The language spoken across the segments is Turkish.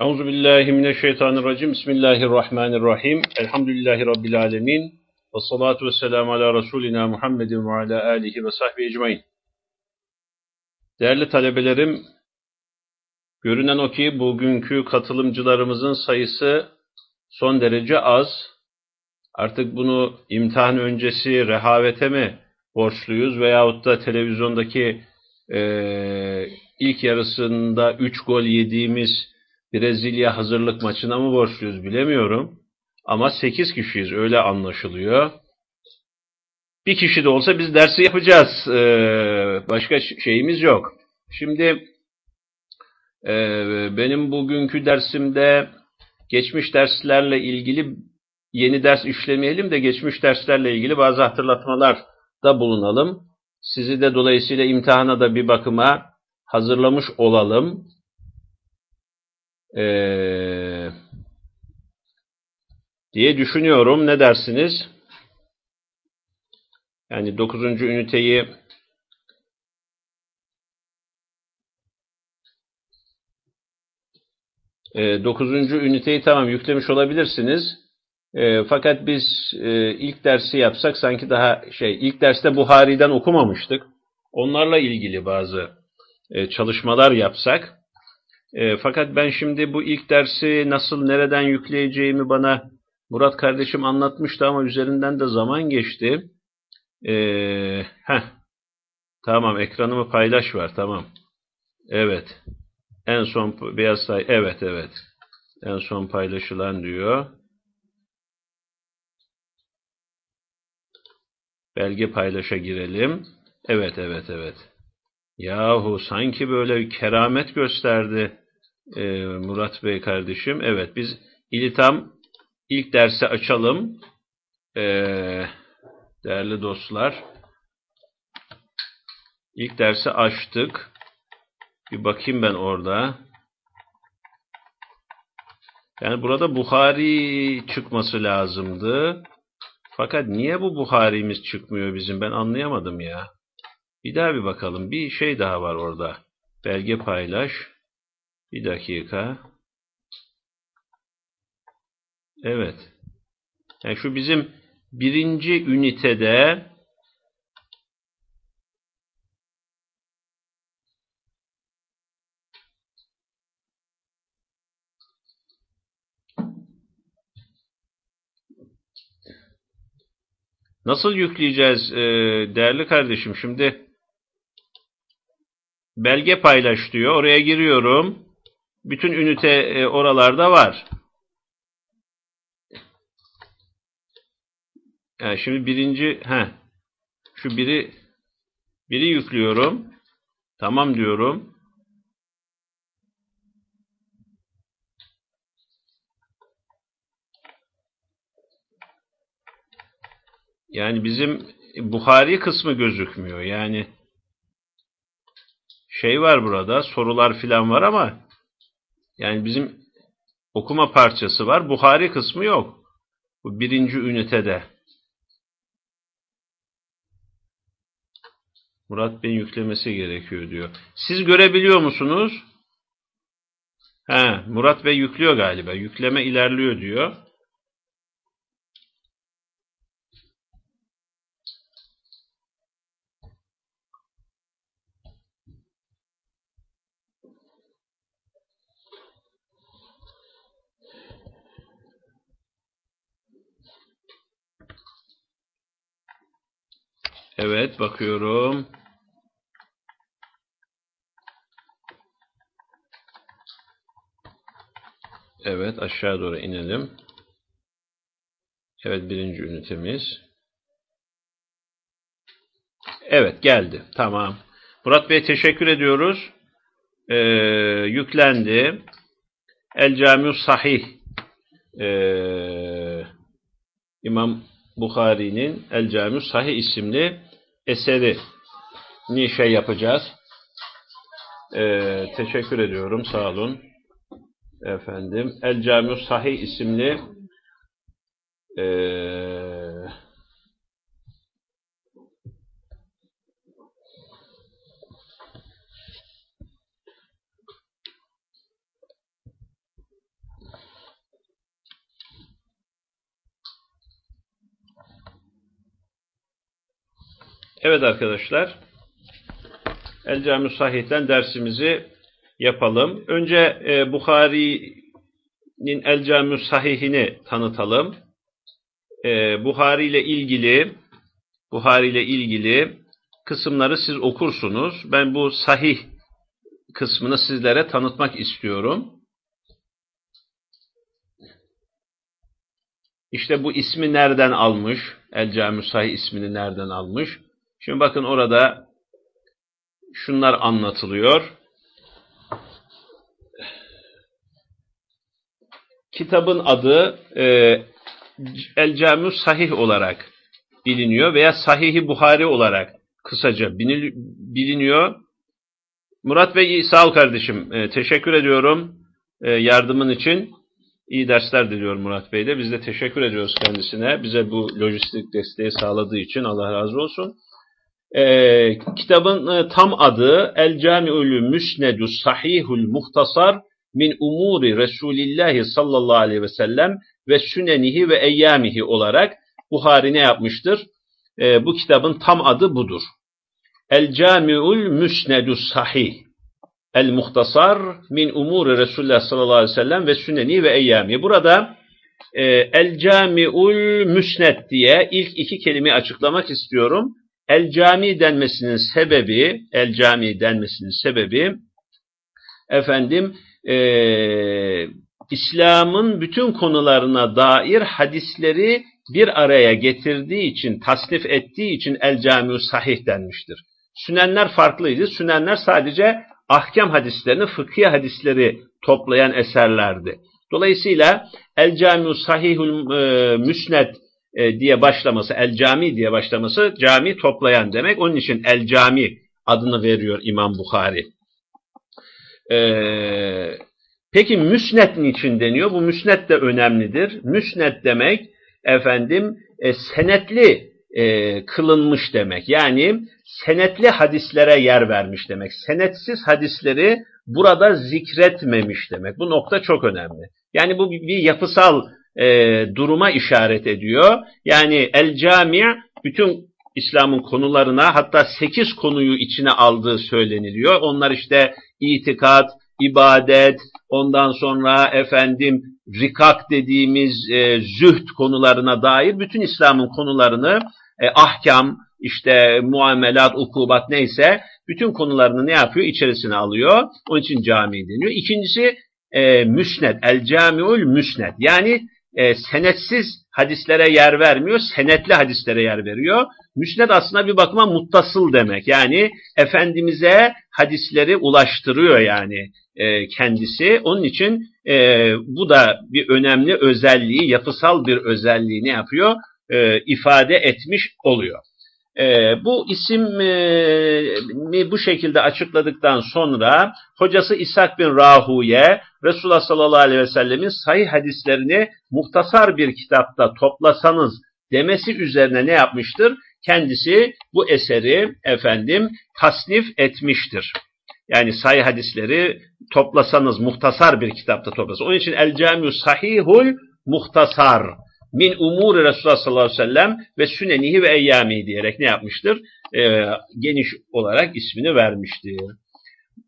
Euzu billahi mineşşeytanirracim. Bismillahirrahmanirrahim. Elhamdülillahi rabbil alamin. Ve salatu vesselamu ala Resulina Muhammedin ve ala alihi ve sahbihi ecmaîn. Değerli talebelerim, görünen o ki bugünkü katılımcılarımızın sayısı son derece az. Artık bunu imtihan öncesi rehavete mi borçluyuz veyahut da televizyondaki e, ilk yarısında 3 gol yediğimiz Brezilya hazırlık maçına mı borçluyuz bilemiyorum. Ama 8 kişiyiz öyle anlaşılıyor. Bir kişi de olsa biz dersi yapacağız. Ee, başka şeyimiz yok. Şimdi e, benim bugünkü dersimde geçmiş derslerle ilgili yeni ders işlemeyelim de geçmiş derslerle ilgili bazı hatırlatmalar da bulunalım. Sizi de dolayısıyla imtihana da bir bakıma hazırlamış olalım. Ee, diye düşünüyorum. Ne dersiniz? Yani 9. üniteyi e, 9. üniteyi tamam yüklemiş olabilirsiniz. E, fakat biz e, ilk dersi yapsak sanki daha şey ilk derste Buhari'den okumamıştık. Onlarla ilgili bazı e, çalışmalar yapsak. E, fakat ben şimdi bu ilk dersi nasıl nereden yükleyeceğimi bana Murat kardeşim anlatmıştı ama üzerinden de zaman geçti. E, heh, tamam ekranımı paylaş var tamam. Evet. En son beyaz say evet evet. En son paylaşılan diyor. Belge paylaşa girelim. Evet evet evet. Yahu sanki böyle keramet gösterdi e, Murat Bey kardeşim. Evet biz İlitam ilk dersi açalım. E, değerli dostlar. İlk dersi açtık. Bir bakayım ben orada. Yani burada Buhari çıkması lazımdı. Fakat niye bu Buhari'miz çıkmıyor bizim? Ben anlayamadım ya. Bir daha bir bakalım. Bir şey daha var orada. Belge paylaş. Bir dakika. Evet. Yani şu bizim birinci ünitede Nasıl yükleyeceğiz e, değerli kardeşim? Şimdi belge paylaş diyor. Oraya giriyorum. Bütün ünite e, oralarda var. Yani şimdi birinci he, şu biri biri yüklüyorum. Tamam diyorum. Yani bizim Buhari kısmı gözükmüyor. Yani şey var burada, sorular filan var ama yani bizim okuma parçası var. Buhari kısmı yok. Bu birinci ünitede. Murat Bey yüklemesi gerekiyor diyor. Siz görebiliyor musunuz? He, Murat Bey yüklüyor galiba. Yükleme ilerliyor diyor. Evet bakıyorum. Evet aşağı doğru inelim. Evet birinci ünitemiz. Evet geldi. Tamam. Murat Bey teşekkür ediyoruz. Ee, yüklendi. El Camiu Sahih ee, İmam Bukhari'nin El Camiu Sahih isimli eseri ni şey yapacağız. Ee, teşekkür ediyorum. Sağ olun. Efendim. El Camiu Sahih isimli ee, Evet arkadaşlar, El Cami Sahih'ten dersimizi yapalım. Önce e, Bukhari'nin El Cami Sahih'ini tanıtalım. E, Buhari ile ilgili Buhari ile ilgili kısımları siz okursunuz. Ben bu sahih kısmını sizlere tanıtmak istiyorum. İşte bu ismi nereden almış? El Cami Sahih ismini nereden almış? Şimdi bakın orada şunlar anlatılıyor. Kitabın adı e, El Cami Sahih olarak biliniyor veya Sahih-i Buhari olarak kısaca biliniyor. Murat Bey sağ ol kardeşim. E, teşekkür ediyorum e, yardımın için. İyi dersler diliyorum Murat Bey de. Biz de teşekkür ediyoruz kendisine. Bize bu lojistik desteği sağladığı için Allah razı olsun. Ee, kitabın e, tam adı El Cami'ül Müsnedü Sahihul Muhtasar min umuri Resulillahi sallallahu aleyhi ve sellem ve sünenihi ve eyyamihi olarak Buhari ne yapmıştır? Ee, bu kitabın tam adı budur. El Cami'ül Müsnedü Sahih El Muhtasar min umuri Resulullah sallallahu aleyhi ve sellem ve sünneni ve eyyami. Burada e, El Cami'ul Müsned diye ilk iki kelimeyi açıklamak istiyorum. El Cami denmesinin sebebi, El Cami denmesinin sebebi efendim e, İslam'ın bütün konularına dair hadisleri bir araya getirdiği için, tasnif ettiği için El Cami'u Sahih denmiştir. Sünenler farklıydı. Sünenler sadece ahkam hadislerini, fıkhi hadisleri toplayan eserlerdi. Dolayısıyla El Camiu Sahihul e, Müsned e, diye başlaması, El Cami diye başlaması cami toplayan demek. Onun için El Cami adını veriyor İmam Bukhari. Ee, peki müsned niçin deniyor? Bu müsned de önemlidir. Müsned demek efendim e, senetli e, kılınmış demek. Yani senetli hadislere yer vermiş demek. Senetsiz hadisleri burada zikretmemiş demek. Bu nokta çok önemli. Yani bu bir yapısal e, duruma işaret ediyor. Yani el cami bütün İslam'ın konularına hatta sekiz konuyu içine aldığı söyleniliyor. Onlar işte itikat, ibadet, ondan sonra efendim rikak dediğimiz e, zühd konularına dair bütün İslam'ın konularını e, ahkam, işte muamelat, ukubat neyse bütün konularını ne yapıyor? İçerisine alıyor. Onun için cami deniyor. İkincisi e, müsned, el camiul müsned. Yani e, senetsiz hadislere yer vermiyor, senetli hadislere yer veriyor. Müsned aslında bir bakıma muttasıl demek. Yani Efendimiz'e hadisleri ulaştırıyor yani e, kendisi. Onun için e, bu da bir önemli özelliği, yapısal bir özelliği ne yapıyor? E, ifade etmiş oluyor. E, bu ismi bu şekilde açıkladıktan sonra hocası İshak bin Rahuye Resulullah sallallahu aleyhi ve sellemin sahih hadislerini muhtasar bir kitapta toplasanız demesi üzerine ne yapmıştır? Kendisi bu eseri efendim tasnif etmiştir. Yani sahih hadisleri toplasanız muhtasar bir kitapta toplasanız. Onun için El Camiu Sahihul Muhtasar min umuri Resulullah sallallahu aleyhi ve sellem ve sünenihi ve eyyami diyerek ne yapmıştır? Ee, geniş olarak ismini vermiştir.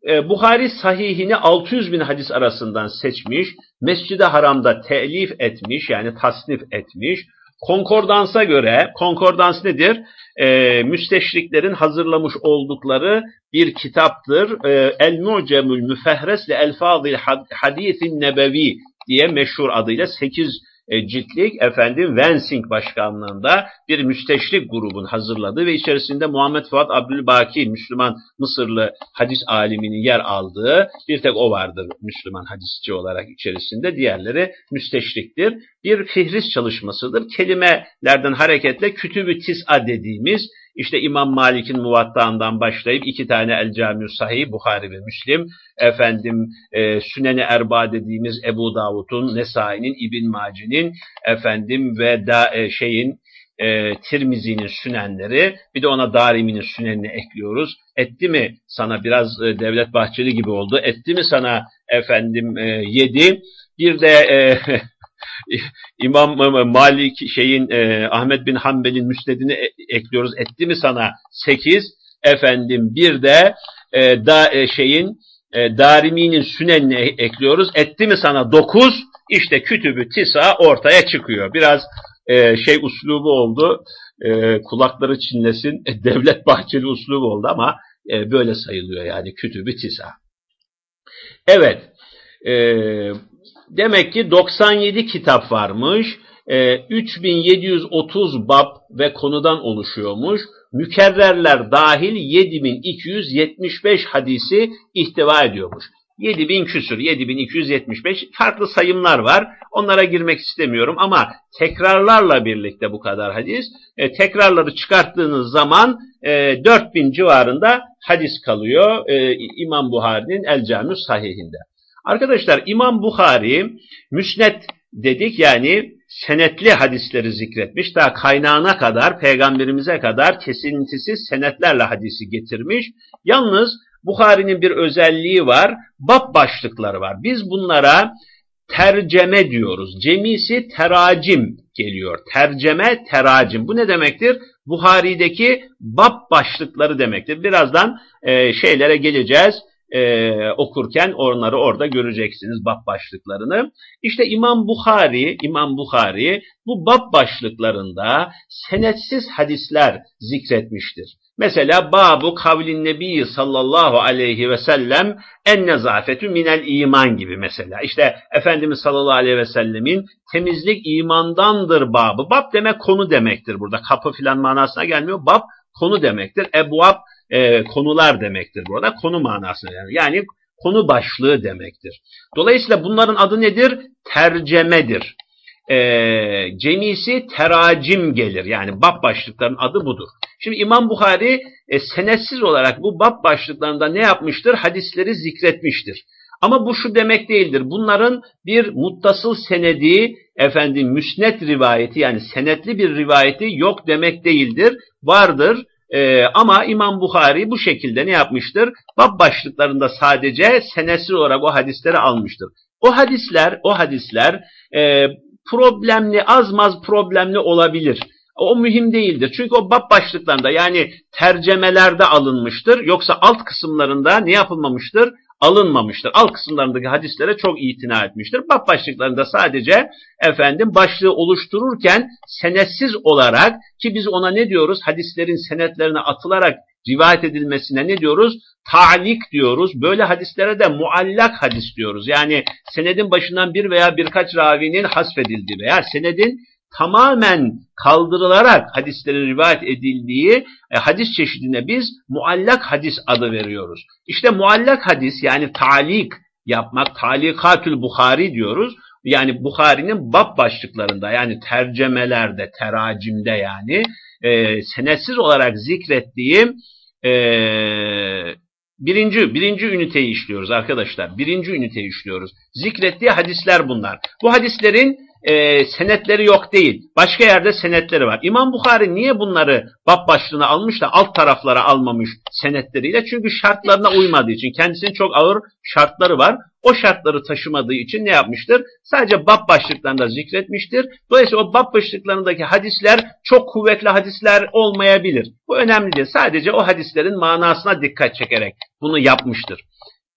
Ee, Buhari sahihini 600 bin hadis arasından seçmiş, Mescid-i Haram'da telif etmiş yani tasnif etmiş. Konkordansa göre, konkordans nedir? Ee, müsteşriklerin hazırlamış oldukları bir kitaptır. Ee, El-Mu'cemül Müfehres le Elfazil Hadisin Nebevi diye meşhur adıyla 8 e, ciltlik efendim Vensing başkanlığında bir müsteşrik grubun hazırladığı ve içerisinde Muhammed Fuat Abdülbaki Müslüman Mısırlı hadis aliminin yer aldığı bir tek o vardır Müslüman hadisçi olarak içerisinde. Diğerleri müsteşriktir. Bir fihris çalışmasıdır. Kelimelerden hareketle kütübü tis'a dediğimiz işte İmam Malik'in muvattağından başlayıp iki tane El Camiu Sahih, Bukhari ve Müslim, efendim e, Süneni Erba dediğimiz Ebu Davud'un, Nesai'nin, İbn Maci'nin, efendim ve da, e, şeyin e, Tirmizi'nin sünenleri, bir de ona Darimi'nin sünenini ekliyoruz. Etti mi sana biraz e, Devlet Bahçeli gibi oldu, etti mi sana efendim e, yedi, bir de e, İmam Malik şeyin e, Ahmet bin Hanbel'in müsnedini e, ekliyoruz. Etti mi sana 8 efendim bir de e, da e, şeyin e, Darimi'nin sünenini e, ekliyoruz. Etti mi sana 9 işte kütübü tisa ortaya çıkıyor. Biraz e, şey uslubu oldu. E, kulakları çinlesin. E, devlet bahçeli uslubu oldu ama e, böyle sayılıyor yani kütübü tisa. Evet. E, demek ki 97 kitap varmış. E, 3730 bab ve konudan oluşuyormuş. Mükerrerler dahil 7275 hadisi ihtiva ediyormuş. 7000 küsür, 7275 farklı sayımlar var. Onlara girmek istemiyorum ama tekrarlarla birlikte bu kadar hadis. E, tekrarları çıkarttığınız zaman e, 4000 civarında hadis kalıyor e, İmam Buhari'nin El Cami Sahihinde. Arkadaşlar İmam Buhari müsnet dedik yani senetli hadisleri zikretmiş. Daha kaynağına kadar, peygamberimize kadar kesintisiz senetlerle hadisi getirmiş. Yalnız Bukhari'nin bir özelliği var. Bab başlıkları var. Biz bunlara terceme diyoruz. Cemisi teracim geliyor. Terceme, teracim. Bu ne demektir? Buhari'deki bab başlıkları demektir. Birazdan e, şeylere geleceğiz e, okurken onları orada göreceksiniz bab başlıklarını. İşte İmam Bukhari, İmam Bukhari bu bab başlıklarında senetsiz hadisler zikretmiştir. Mesela babu kavlin nebi sallallahu aleyhi ve sellem en nezafetü minel iman gibi mesela. İşte Efendimiz sallallahu aleyhi ve sellemin temizlik imandandır babı. Bab demek konu demektir burada. Kapı filan manasına gelmiyor. Bab konu demektir. Ebuab e, konular demektir burada. Konu manasına yani. Yani konu başlığı demektir. Dolayısıyla bunların adı nedir? Tercemedir. E, cemisi teracim gelir. Yani bab başlıkların adı budur. Şimdi İmam Bukhari e, senetsiz olarak bu bab başlıklarında ne yapmıştır? Hadisleri zikretmiştir. Ama bu şu demek değildir. Bunların bir muttasıl senedi, efendim müsnet rivayeti yani senetli bir rivayeti yok demek değildir. Vardır. Ee, ama İmam Bukhari bu şekilde ne yapmıştır? Bab başlıklarında sadece senetsiz olarak o hadisleri almıştır. O hadisler, o hadisler e, problemli, az maz problemli olabilir. O mühim değildir. Çünkü o bab başlıklarında yani tercemelerde alınmıştır. Yoksa alt kısımlarında ne yapılmamıştır? Alınmamıştır. Alt kısımlarındaki hadislere çok itina etmiştir. Bab başlıklarında sadece efendim başlığı oluştururken senetsiz olarak ki biz ona ne diyoruz? Hadislerin senetlerine atılarak rivayet edilmesine ne diyoruz? Talik diyoruz. Böyle hadislere de muallak hadis diyoruz. Yani senedin başından bir veya birkaç ravinin hasfedildiği veya senedin tamamen kaldırılarak hadislerin rivayet edildiği e, hadis çeşidine biz muallak hadis adı veriyoruz. İşte muallak hadis yani talik yapmak, talikatül Bukhari diyoruz. Yani Bukhari'nin bab başlıklarında yani tercemelerde, teracimde yani e, senetsiz olarak zikrettiğim e, birinci, birinci üniteyi işliyoruz arkadaşlar. Birinci üniteyi işliyoruz. Zikrettiği hadisler bunlar. Bu hadislerin e, senetleri yok değil. Başka yerde senetleri var. İmam Bukhari niye bunları bab başlığına almış da alt taraflara almamış senetleriyle? Çünkü şartlarına uymadığı için. Kendisinin çok ağır şartları var. O şartları taşımadığı için ne yapmıştır? Sadece bab başlıklarında zikretmiştir. Dolayısıyla o bab başlıklarındaki hadisler çok kuvvetli hadisler olmayabilir. Bu önemli değil. Sadece o hadislerin manasına dikkat çekerek bunu yapmıştır.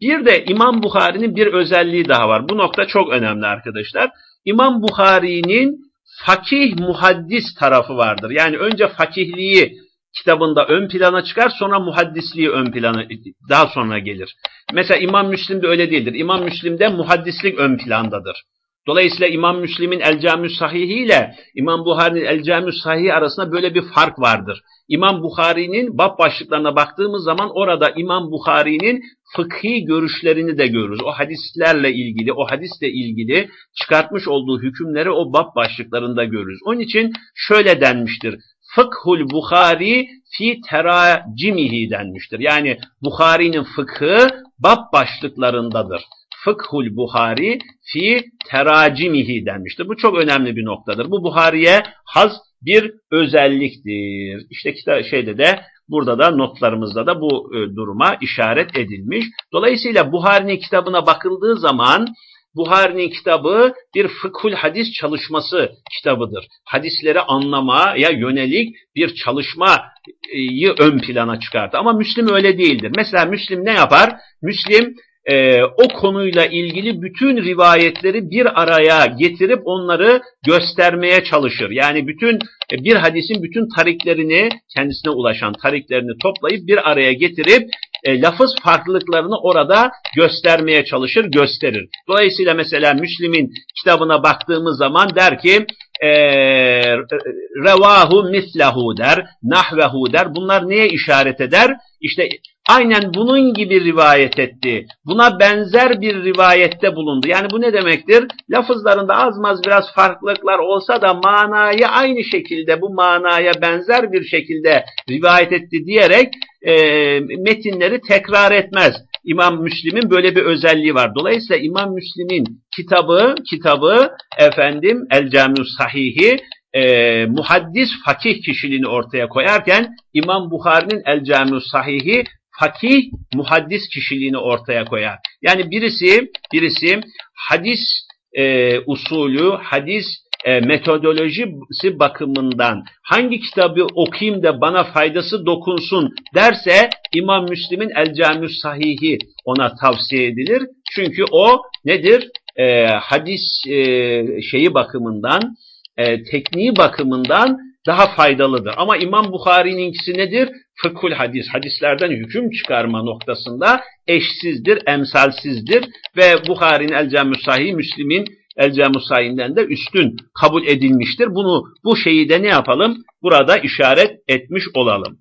Bir de İmam Bukhari'nin bir özelliği daha var. Bu nokta çok önemli arkadaşlar. İmam Bukhari'nin fakih muhaddis tarafı vardır. Yani önce fakihliği kitabında ön plana çıkar sonra muhaddisliği ön plana daha sonra gelir. Mesela İmam Müslim'de öyle değildir. İmam Müslim'de muhaddislik ön plandadır. Dolayısıyla İmam Müslim'in El Cami Sahihi ile İmam Buhari'nin El Cami Sahihi arasında böyle bir fark vardır. İmam Buhari'nin bab başlıklarına baktığımız zaman orada İmam Buhari'nin fıkhi görüşlerini de görürüz. O hadislerle ilgili, o hadisle ilgili çıkartmış olduğu hükümleri o bab başlıklarında görürüz. Onun için şöyle denmiştir. Fıkhul Bukhari fi teracimihi denmiştir. Yani Bukhari'nin fıkhı bab başlıklarındadır. Fıkhul Buhari fi teracimihi denmiştir. Bu çok önemli bir noktadır. Bu Buhari'ye has bir özelliktir. İşte kitap şeyde de burada da notlarımızda da bu e, duruma işaret edilmiş. Dolayısıyla Buhari'nin kitabına bakıldığı zaman Buhari'nin kitabı bir fıkhul hadis çalışması kitabıdır. Hadisleri anlamaya yönelik bir çalışmayı ön plana çıkarttı. Ama Müslim öyle değildir. Mesela Müslim ne yapar? Müslim e, o konuyla ilgili bütün rivayetleri bir araya getirip onları göstermeye çalışır. Yani bütün e, bir hadisin bütün tariklerini kendisine ulaşan tariklerini toplayıp bir araya getirip e, lafız farklılıklarını orada göstermeye çalışır, gösterir. Dolayısıyla mesela Müslim'in kitabına baktığımız zaman der ki e, revahu mislahu der, nahvehu der. Bunlar neye işaret eder? İşte aynen bunun gibi rivayet etti. Buna benzer bir rivayette bulundu. Yani bu ne demektir? Lafızlarında az maz biraz farklılıklar olsa da manayı aynı şekilde bu manaya benzer bir şekilde rivayet etti diyerek e, metinleri tekrar etmez. İmam Müslim'in böyle bir özelliği var. Dolayısıyla İmam Müslim'in kitabı, kitabı efendim El Camiu Sahihi e, muhaddis fakih kişiliğini ortaya koyarken İmam Bukhari'nin El Camiu Sahihi fakih muhaddis kişiliğini ortaya koyar. Yani birisi birisi hadis e, usulü, hadis e, metodolojisi bakımından hangi kitabı okuyayım da bana faydası dokunsun derse İmam Müslim'in El Camiu Sahihi ona tavsiye edilir. Çünkü o nedir? E, hadis e, şeyi bakımından, e, tekniği bakımından daha faydalıdır. Ama İmam Bukhari'ninkisi nedir? Fıkhul hadis, hadislerden hüküm çıkarma noktasında eşsizdir, emsalsizdir ve Bukhari'nin El Camiu Sahih, Müslim'in El Camiu Sahih'inden de üstün kabul edilmiştir. Bunu bu şeyi de ne yapalım? Burada işaret etmiş olalım.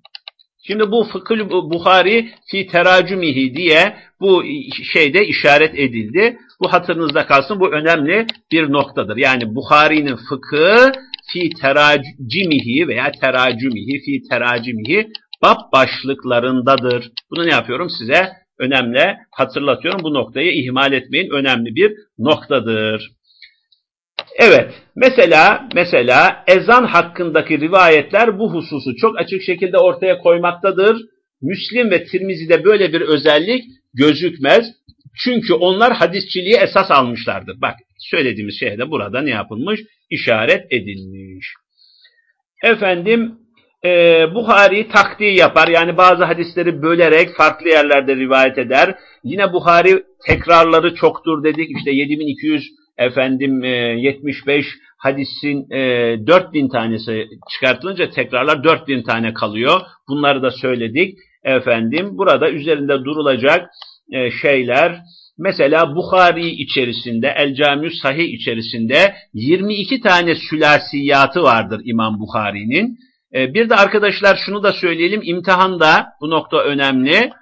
Şimdi bu fıkhül Bukhari fi teracümihi diye bu şeyde işaret edildi. Bu hatırınızda kalsın. Bu önemli bir noktadır. Yani Bukhari'nin fıkı fi teracimihi veya teracümihi fi teracimihi bab başlıklarındadır. Bunu ne yapıyorum size? Önemli hatırlatıyorum. Bu noktayı ihmal etmeyin. Önemli bir noktadır. Evet, mesela mesela ezan hakkındaki rivayetler bu hususu çok açık şekilde ortaya koymaktadır. Müslim ve Tirmizi'de böyle bir özellik gözükmez. Çünkü onlar hadisçiliği esas almışlardır. Bak söylediğimiz şey de burada ne yapılmış? İşaret edilmiş. Efendim e, Buhari takdi yapar. Yani bazı hadisleri bölerek farklı yerlerde rivayet eder. Yine Buhari tekrarları çoktur dedik. İşte 7200 efendim 75 e, hadisin 4000 e, tanesi çıkartılınca tekrarlar 4000 tane kalıyor. Bunları da söyledik. Efendim burada üzerinde durulacak e, şeyler mesela Bukhari içerisinde El Camiu Sahih içerisinde 22 tane sülasiyatı vardır İmam Bukhari'nin. Bir de arkadaşlar şunu da söyleyelim imtihanda bu nokta önemli.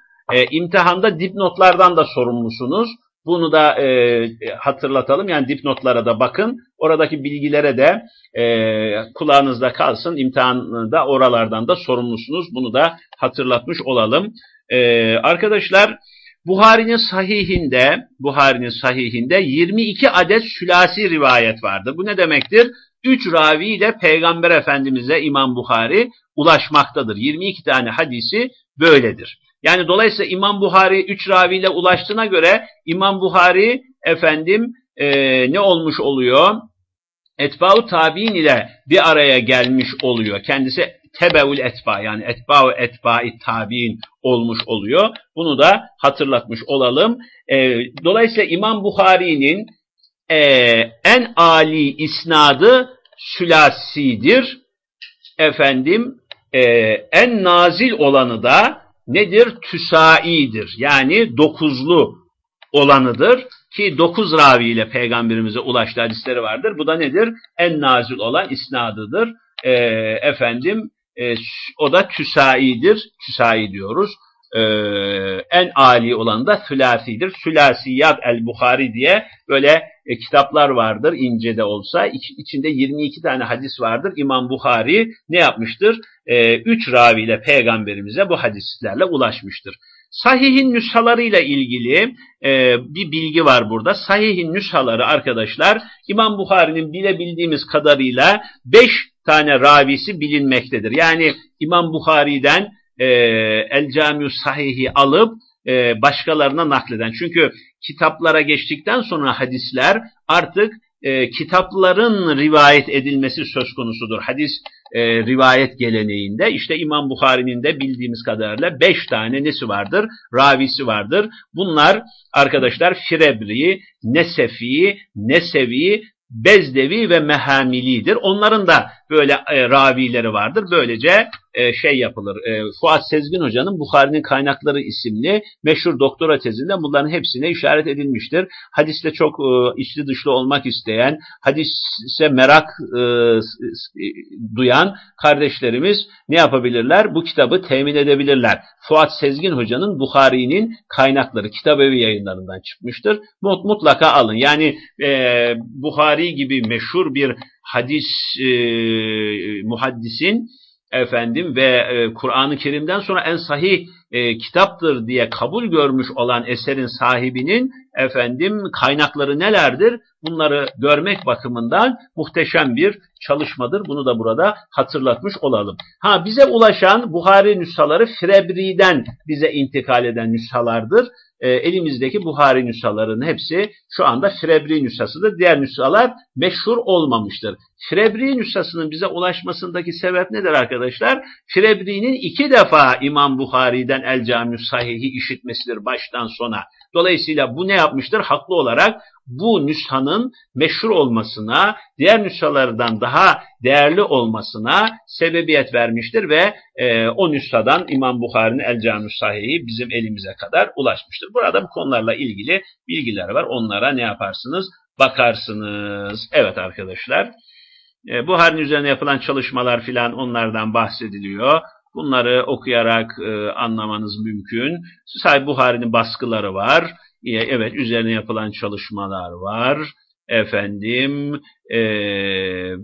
İmtihanda dipnotlardan da sorumlusunuz. Bunu da e, hatırlatalım. Yani dipnotlara da bakın. Oradaki bilgilere de e, kulağınızda kalsın. İmtihanda oralardan da sorumlusunuz. Bunu da hatırlatmış olalım. E, arkadaşlar Buhari'nin sahihinde Buhari'nin sahihinde 22 adet sülasi rivayet vardır. Bu ne demektir? 3 ravi ile Peygamber Efendimiz'e İmam Buhari ulaşmaktadır. 22 tane hadisi böyledir. Yani dolayısıyla İmam Buhari üç raviyle ulaştığına göre İmam Buhari efendim e, ne olmuş oluyor? Etba'u tabi'in ile bir araya gelmiş oluyor. Kendisi tebeül etba yani etba'u etba'i tabi'in olmuş oluyor. Bunu da hatırlatmış olalım. E, dolayısıyla İmam Buhari'nin e, en ali isnadı sülasidir. Efendim e, en nazil olanı da nedir? Tüsai'dir. Yani dokuzlu olanıdır. Ki dokuz raviyle peygamberimize ulaştığı hadisleri vardır. Bu da nedir? En nazil olan isnadıdır. E, efendim e, o da tüsai'dir. Tüsai diyoruz. E, en ali olan da sülasidir. Sülasiyat el-Bukhari diye böyle e, kitaplar vardır ince de olsa. İç, içinde 22 tane hadis vardır. İmam Bukhari ne yapmıştır? E, üç raviyle peygamberimize bu hadislerle ulaşmıştır. Sahihin nüshalarıyla ilgili e, bir bilgi var burada. Sahihin nüshaları arkadaşlar İmam Bukhari'nin bilebildiğimiz kadarıyla beş tane ravisi bilinmektedir. Yani İmam Bukhari'den e, El Camiu Sahih'i alıp e, başkalarına nakleden. Çünkü kitaplara geçtikten sonra hadisler artık e, kitapların rivayet edilmesi söz konusudur. Hadis e, rivayet geleneğinde işte İmam Bukhari'nin de bildiğimiz kadarıyla beş tane nesi vardır? Ravisi vardır. Bunlar arkadaşlar Firebri, Nesefi, Nesevi, Bezdevi ve Mehamili'dir. Onların da böyle e, ravileri vardır. Böylece e, şey yapılır. E, Fuat Sezgin Hoca'nın Bukhari'nin Kaynakları isimli meşhur doktora tezinde bunların hepsine işaret edilmiştir. Hadiste çok e, içli dışlı olmak isteyen, hadise merak e, duyan kardeşlerimiz ne yapabilirler? Bu kitabı temin edebilirler. Fuat Sezgin Hoca'nın Bukhari'nin Kaynakları kitabevi yayınlarından çıkmıştır. Mut, mutlaka alın. Yani e, Bukhari gibi meşhur bir hadis e, muhaddisin efendim ve e, Kur'an-ı Kerim'den sonra en sahih e, kitaptır diye kabul görmüş olan eserin sahibinin efendim kaynakları nelerdir? Bunları görmek bakımından muhteşem bir çalışmadır. Bunu da burada hatırlatmış olalım. Ha bize ulaşan Buhari nüshaları Firebri'den bize intikal eden nüshalardır. E, elimizdeki Buhari nüshalarının hepsi şu anda Firebri nüshasıdır. Diğer nüshalar meşhur olmamıştır. Firebri nüshasının bize ulaşmasındaki sebep nedir arkadaşlar? Firebri'nin iki defa İmam Buhari'den El Cami Sahih'i işitmesidir baştan sona. Dolayısıyla bu ne yapmıştır? Haklı olarak bu nüshanın meşhur olmasına, diğer nüshalardan daha değerli olmasına sebebiyet vermiştir ve e, o nüshadan İmam Bukhari'nin El Cami Sahih'i bizim elimize kadar ulaşmıştır. Burada bu konularla ilgili bilgiler var. Onlara ne yaparsınız? Bakarsınız. Evet arkadaşlar. E, Buhari'nin üzerine yapılan çalışmalar filan onlardan bahsediliyor. Bunları okuyarak e, anlamanız mümkün. Sahih Buhari'nin baskıları var. E, evet üzerine yapılan çalışmalar var. Efendim e,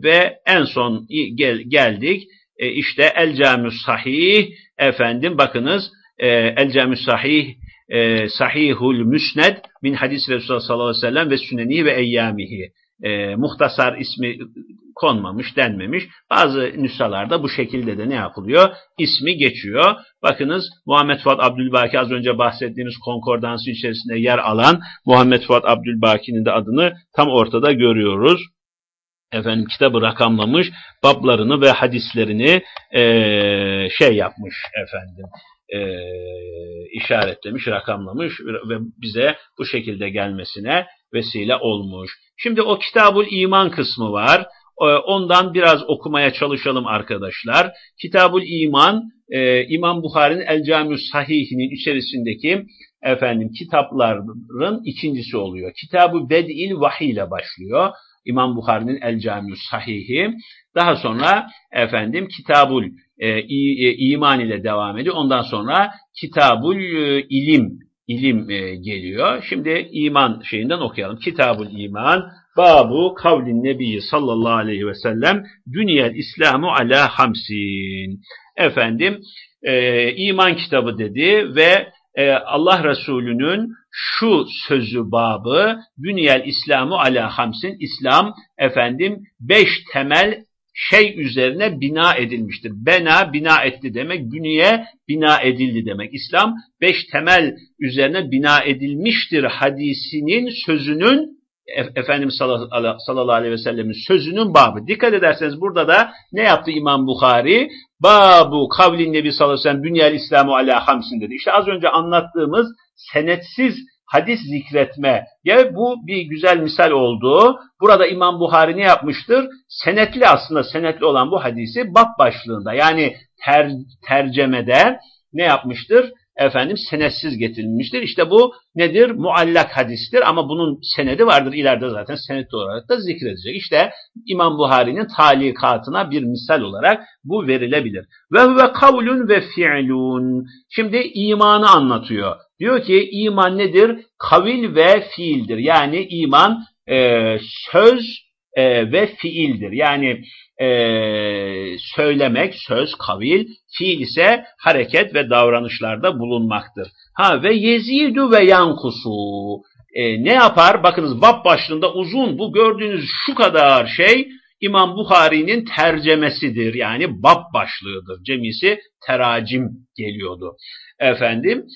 ve en son gel, geldik. E, işte El Cami Sahih efendim bakınız e, El Cami Sahih e, Sahihul Müsned min hadis Resulullah sallallahu aleyhi ve sellem ve süneni ve eyyamihi e, muhtasar ismi konmamış, denmemiş. Bazı nüshalarda bu şekilde de ne yapılıyor? İsmi geçiyor. Bakınız Muhammed Fuat Abdülbaki az önce bahsettiğimiz konkordansı içerisinde yer alan Muhammed Fuat Abdülbaki'nin de adını tam ortada görüyoruz. Efendim kitabı rakamlamış, bablarını ve hadislerini e, şey yapmış efendim e, işaretlemiş, rakamlamış ve bize bu şekilde gelmesine vesile olmuş. Şimdi o Kitabul İman kısmı var. Ee, ondan biraz okumaya çalışalım arkadaşlar. Kitabul İman, e, İmam Bukhari'nin El Camiü Sahih'inin içerisindeki efendim kitapların ikincisi oluyor. Kitabı Bed'il Vahiy ile başlıyor. İmam Bukhari'nin El Camiü Sahih'i. Daha sonra efendim Kitabul e, e, İman ile devam ediyor. Ondan sonra Kitabul e, İlim ilim e, geliyor. Şimdi iman şeyinden okuyalım. Kitabul İman Babu kavlin nebiyyi sallallahu aleyhi ve sellem Dünyel İslamu ala hamsin. Efendim e, iman kitabı dedi ve e, Allah Resulü'nün şu sözü babı Dünyel İslamu ala hamsin. İslam efendim beş temel şey üzerine bina edilmiştir. Bena, bina etti demek. Bünye, bina edildi demek. İslam beş temel üzerine bina edilmiştir hadisinin sözünün Efendimiz sallallahu aleyhi ve sellemin sözünün babı. Dikkat ederseniz burada da ne yaptı İmam Bukhari? Babu kavlin nebi sallallahu aleyhi ve sellem dünyel İslamu ala hamsin dedi. İşte az önce anlattığımız senetsiz hadis zikretme. Ya bu bir güzel misal oldu. Burada İmam Buhari ne yapmıştır? Senetli aslında senetli olan bu hadisi bab başlığında yani ter, tercemede ne yapmıştır? Efendim senetsiz getirilmiştir. İşte bu nedir? Muallak hadistir ama bunun senedi vardır. İleride zaten senetli olarak da zikredecek. İşte İmam Buhari'nin talikatına bir misal olarak bu verilebilir. Ve ve kavlun ve fi'lun. Şimdi imanı anlatıyor. Diyor ki iman nedir? Kavil ve fiildir. Yani iman e, söz e, ve fiildir. Yani e, söylemek, söz, kavil, fiil ise hareket ve davranışlarda bulunmaktır. Ha ve yezidu ve yankusu. E, ne yapar? Bakınız bab başlığında uzun bu gördüğünüz şu kadar şey İmam Bukhari'nin tercemesidir. Yani bab başlığıdır. Cemisi teracim geliyordu. Efendim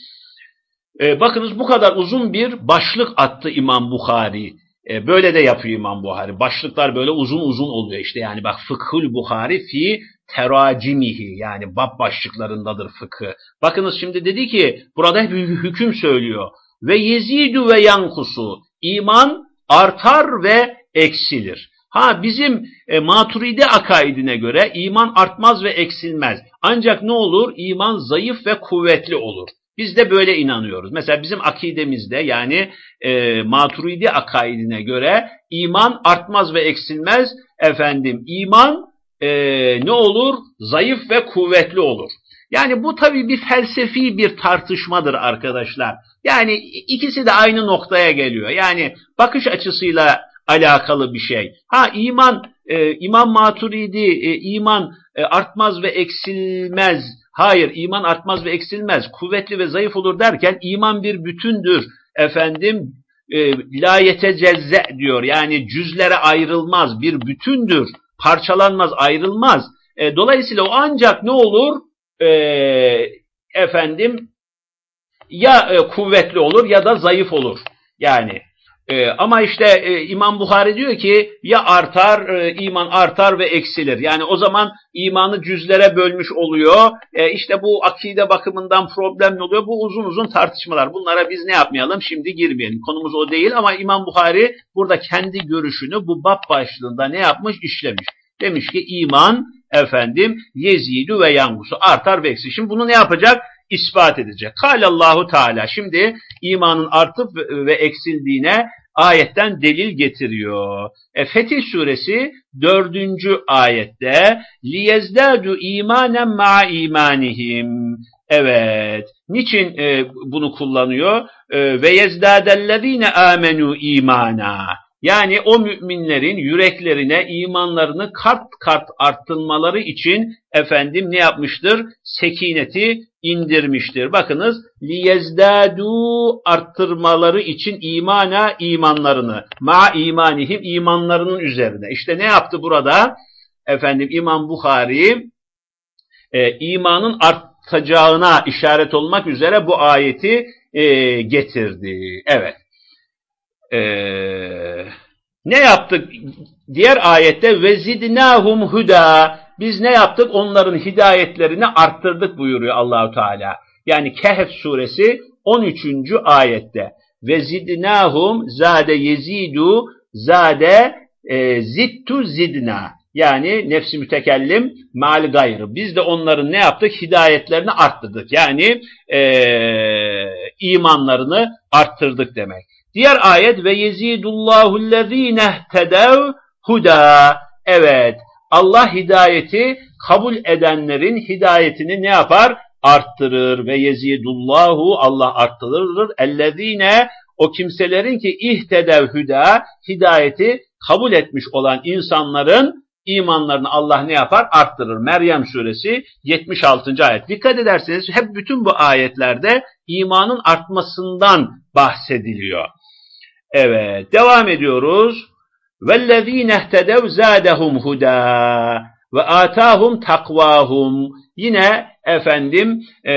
E, bakınız bu kadar uzun bir başlık attı İmam Bukhari. E, böyle de yapıyor İmam Buhari. Başlıklar böyle uzun uzun oluyor işte. Yani bak Fıkhul Buhari fi teracimihi yani bab başlıklarındadır fıkı. Bakınız şimdi dedi ki burada hep hüküm söylüyor. Ve yezidu ve yankusu. iman artar ve eksilir. Ha bizim e, maturide akaidine göre iman artmaz ve eksilmez. Ancak ne olur? İman zayıf ve kuvvetli olur. Biz de böyle inanıyoruz. Mesela bizim akidemizde yani e, maturidi akaidine göre iman artmaz ve eksilmez. Efendim iman e, ne olur? Zayıf ve kuvvetli olur. Yani bu tabii bir felsefi bir tartışmadır arkadaşlar. Yani ikisi de aynı noktaya geliyor. Yani bakış açısıyla alakalı bir şey. Ha iman, e, İmam Maturidi, e, iman e, artmaz ve eksilmez. Hayır, iman artmaz ve eksilmez. Kuvvetli ve zayıf olur derken iman bir bütündür. Efendim, e, la yetecezze diyor. Yani cüzlere ayrılmaz, bir bütündür. Parçalanmaz, ayrılmaz. E, dolayısıyla o ancak ne olur? E, efendim, ya e, kuvvetli olur ya da zayıf olur. Yani ee, ama işte e, İmam Buhari diyor ki ya artar, e, iman artar ve eksilir. Yani o zaman imanı cüzlere bölmüş oluyor. E, işte bu akide bakımından problemli oluyor. Bu uzun uzun tartışmalar. Bunlara biz ne yapmayalım? Şimdi girmeyelim. Konumuz o değil ama İmam Buhari burada kendi görüşünü bu bab başlığında ne yapmış? işlemiş. Demiş ki iman efendim yezidu ve yangusu artar ve eksilir. Şimdi bunu ne yapacak? ispat edecek. Allahu Teala şimdi imanın artıp ve eksildiğine ayetten delil getiriyor. E, Fetih suresi dördüncü ayette liyezdadu imanen ma imanihim. Evet. Niçin e, bunu kullanıyor? E, ve yezdadellezine amenu imana. Yani o müminlerin yüreklerine imanlarını kart kart arttırmaları için efendim ne yapmıştır? Sekineti indirmiştir. Bakınız liyezdadu arttırmaları için imana imanlarını ma imanihim imanlarının üzerine. İşte ne yaptı burada? Efendim İmam Bukhari e, imanın artacağına işaret olmak üzere bu ayeti e, getirdi. Evet. Ee, ne yaptık? Diğer ayette vezidnahum huda. Biz ne yaptık? Onların hidayetlerini arttırdık buyuruyor Allahu Teala. Yani Kehf suresi 13. ayette. Vezidnahum zade yezidu zade e, zittu zidna. Yani nefsi mütekellim mal gayrı. Biz de onların ne yaptık? Hidayetlerini arttırdık. Yani e, imanlarını arttırdık demek. Diğer ayet ve yezidullahu lezine tedev huda. Evet Allah hidayeti kabul edenlerin hidayetini ne yapar? Arttırır ve yezidullahu Allah arttırır. Ellezine o kimselerin ki ihtedev huda hidayeti kabul etmiş olan insanların imanlarını Allah ne yapar? Arttırır. Meryem suresi 76. ayet. Dikkat ederseniz hep bütün bu ayetlerde imanın artmasından bahsediliyor. Evet, devam ediyoruz. وَالَّذ۪ينَ اهْتَدَوْ زَادَهُمْ هُدَى وَآتَاهُمْ takvahum. Yine efendim e,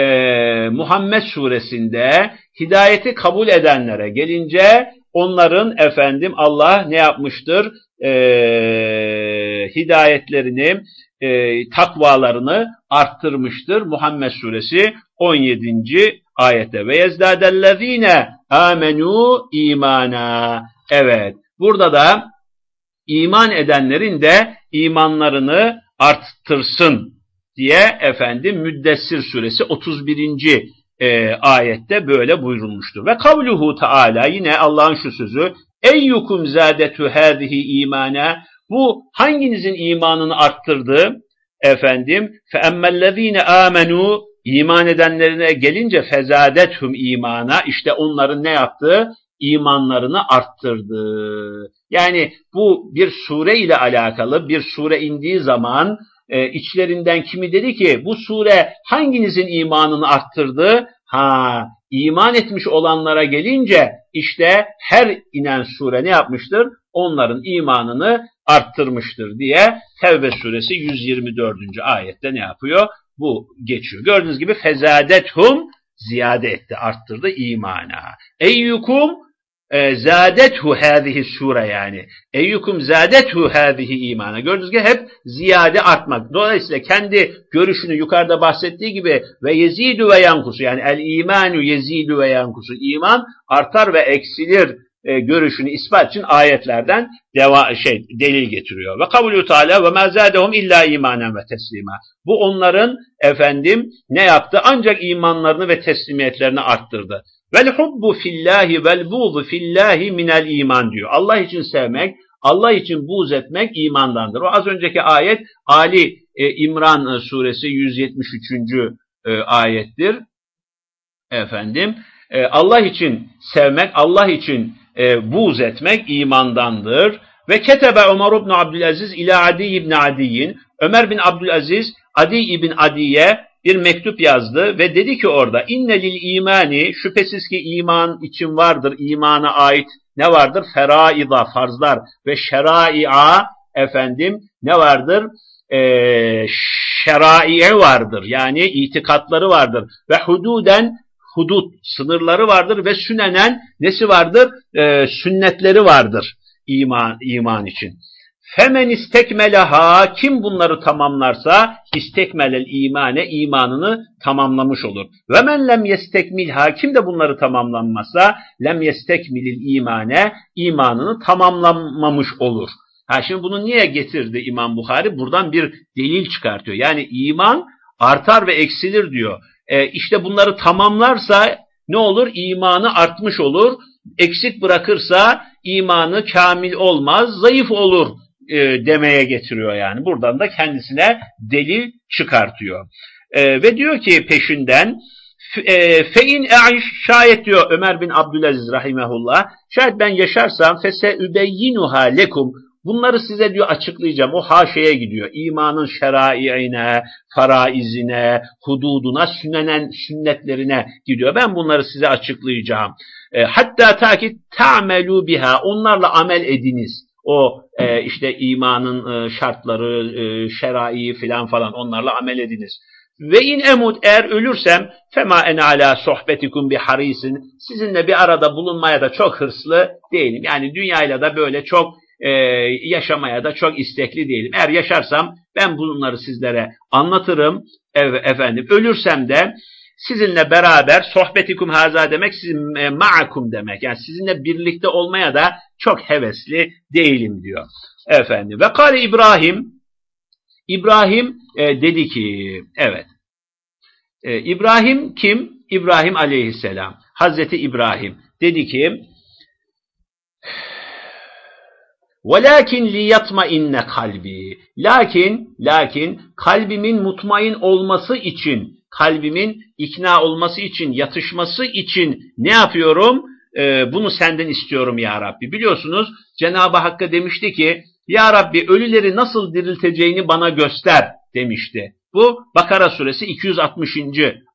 Muhammed suresinde hidayeti kabul edenlere gelince onların efendim Allah ne yapmıştır? E, hidayetlerini, e, takvalarını arttırmıştır. Muhammed suresi 17. ayette. Ve yezdadellezine amenu imana. Evet. Burada da iman edenlerin de imanlarını arttırsın diye efendim Müddessir suresi 31. E, ayette böyle buyurulmuştur. Ve kavluhu taala yine Allah'ın şu sözü Eyyukum zadetu hâzihi imana bu hanginizin imanını arttırdı? Efendim fe emmellezine amenu iman edenlerine gelince fezadethum imana işte onların ne yaptı? İmanlarını arttırdı. Yani bu bir sure ile alakalı bir sure indiği zaman e, içlerinden kimi dedi ki bu sure hanginizin imanını arttırdı? Ha iman etmiş olanlara gelince işte her inen sure ne yapmıştır? Onların imanını arttırmıştır diye Tevbe suresi 124. ayette ne yapıyor? Bu geçiyor. Gördüğünüz gibi fezadethum ziyade etti, arttırdı imana. Eyyukum e, zadethu hâzihi sure yani. Eyyukum zadethu hâzihi imana. Gördüğünüz gibi hep ziyade artmak. Dolayısıyla kendi görüşünü yukarıda bahsettiği gibi ve yezidu ve yankusu yani el imanu yezidu ve yankusu. iman artar ve eksilir e, görüşünü ispat için ayetlerden deva şey delil getiriyor. Ve kabulü Teala ve ma zadehum illa imanen ve teslima. Bu onların efendim ne yaptı? Ancak imanlarını ve teslimiyetlerini arttırdı. Vel hubbu fillahi vel buğdu fillahi minel iman diyor. Allah için sevmek, Allah için buğz etmek imandandır. O az önceki ayet Ali e, İmran suresi 173. E, ayettir. Efendim e, Allah için sevmek, Allah için e, buğz etmek imandandır. Ve ketebe Ömer ibn Abdülaziz ila Adi ibn Adiyin. Ömer bin Abdülaziz Adi ibn Adi'ye bir mektup yazdı ve dedi ki orada innelil imani şüphesiz ki iman için vardır imana ait ne vardır? Feraida farzlar ve şerai'a efendim ne vardır? Ee, şerai vardır yani itikatları vardır ve hududen hudut sınırları vardır ve sünenen nesi vardır? Ee, sünnetleri vardır iman, iman için. Femen istekmeleha kim bunları tamamlarsa istekmelel imane imanını tamamlamış olur. Ve men lem yestekmilha kim de bunları tamamlanmazsa lem yestekmilil imane imanını tamamlamamış olur. Ha şimdi bunu niye getirdi İmam Bukhari? Buradan bir delil çıkartıyor. Yani iman artar ve eksilir diyor. E, işte bunları tamamlarsa ne olur? İmanı artmış olur. Eksik bırakırsa imanı kamil olmaz, zayıf olur e, demeye getiriyor yani. Buradan da kendisine delil çıkartıyor. E, ve diyor ki peşinden e, fein şayet diyor Ömer bin Abdülaziz rahimehullah şayet ben yaşarsam fese übeyyinuha lekum Bunları size diyor açıklayacağım. O haşeye gidiyor. İmanın şeraiine, faraizine, hududuna, sünnenen sünnetlerine gidiyor. Ben bunları size açıklayacağım. E, hatta ta ki ta'melu biha. Onlarla amel ediniz. O e, işte imanın e, şartları, e, şerai filan falan onlarla amel ediniz. Ve in emut eğer ölürsem fema en ala sohbetikum bi harisin sizinle bir arada bulunmaya da çok hırslı değilim. Yani dünyayla da böyle çok e, yaşamaya da çok istekli değilim. Eğer yaşarsam ben bunları sizlere anlatırım. Ev, efendim ölürsem de sizinle beraber sohbetikum haza demek sizin e, ma'akum demek. Yani sizinle birlikte olmaya da çok hevesli değilim diyor. Efendim ve kâle İbrahim İbrahim e, dedi ki evet e, İbrahim kim? İbrahim aleyhisselam. Hazreti İbrahim dedi ki وَلَاكِنْ لِيَطْمَئِنَّ kalbi. Lakin, lakin kalbimin mutmain olması için, kalbimin ikna olması için, yatışması için ne yapıyorum? Ee, bunu senden istiyorum ya Rabbi. Biliyorsunuz Cenab-ı Hakk'a demişti ki, Ya Rabbi ölüleri nasıl dirilteceğini bana göster demişti. Bu Bakara suresi 260.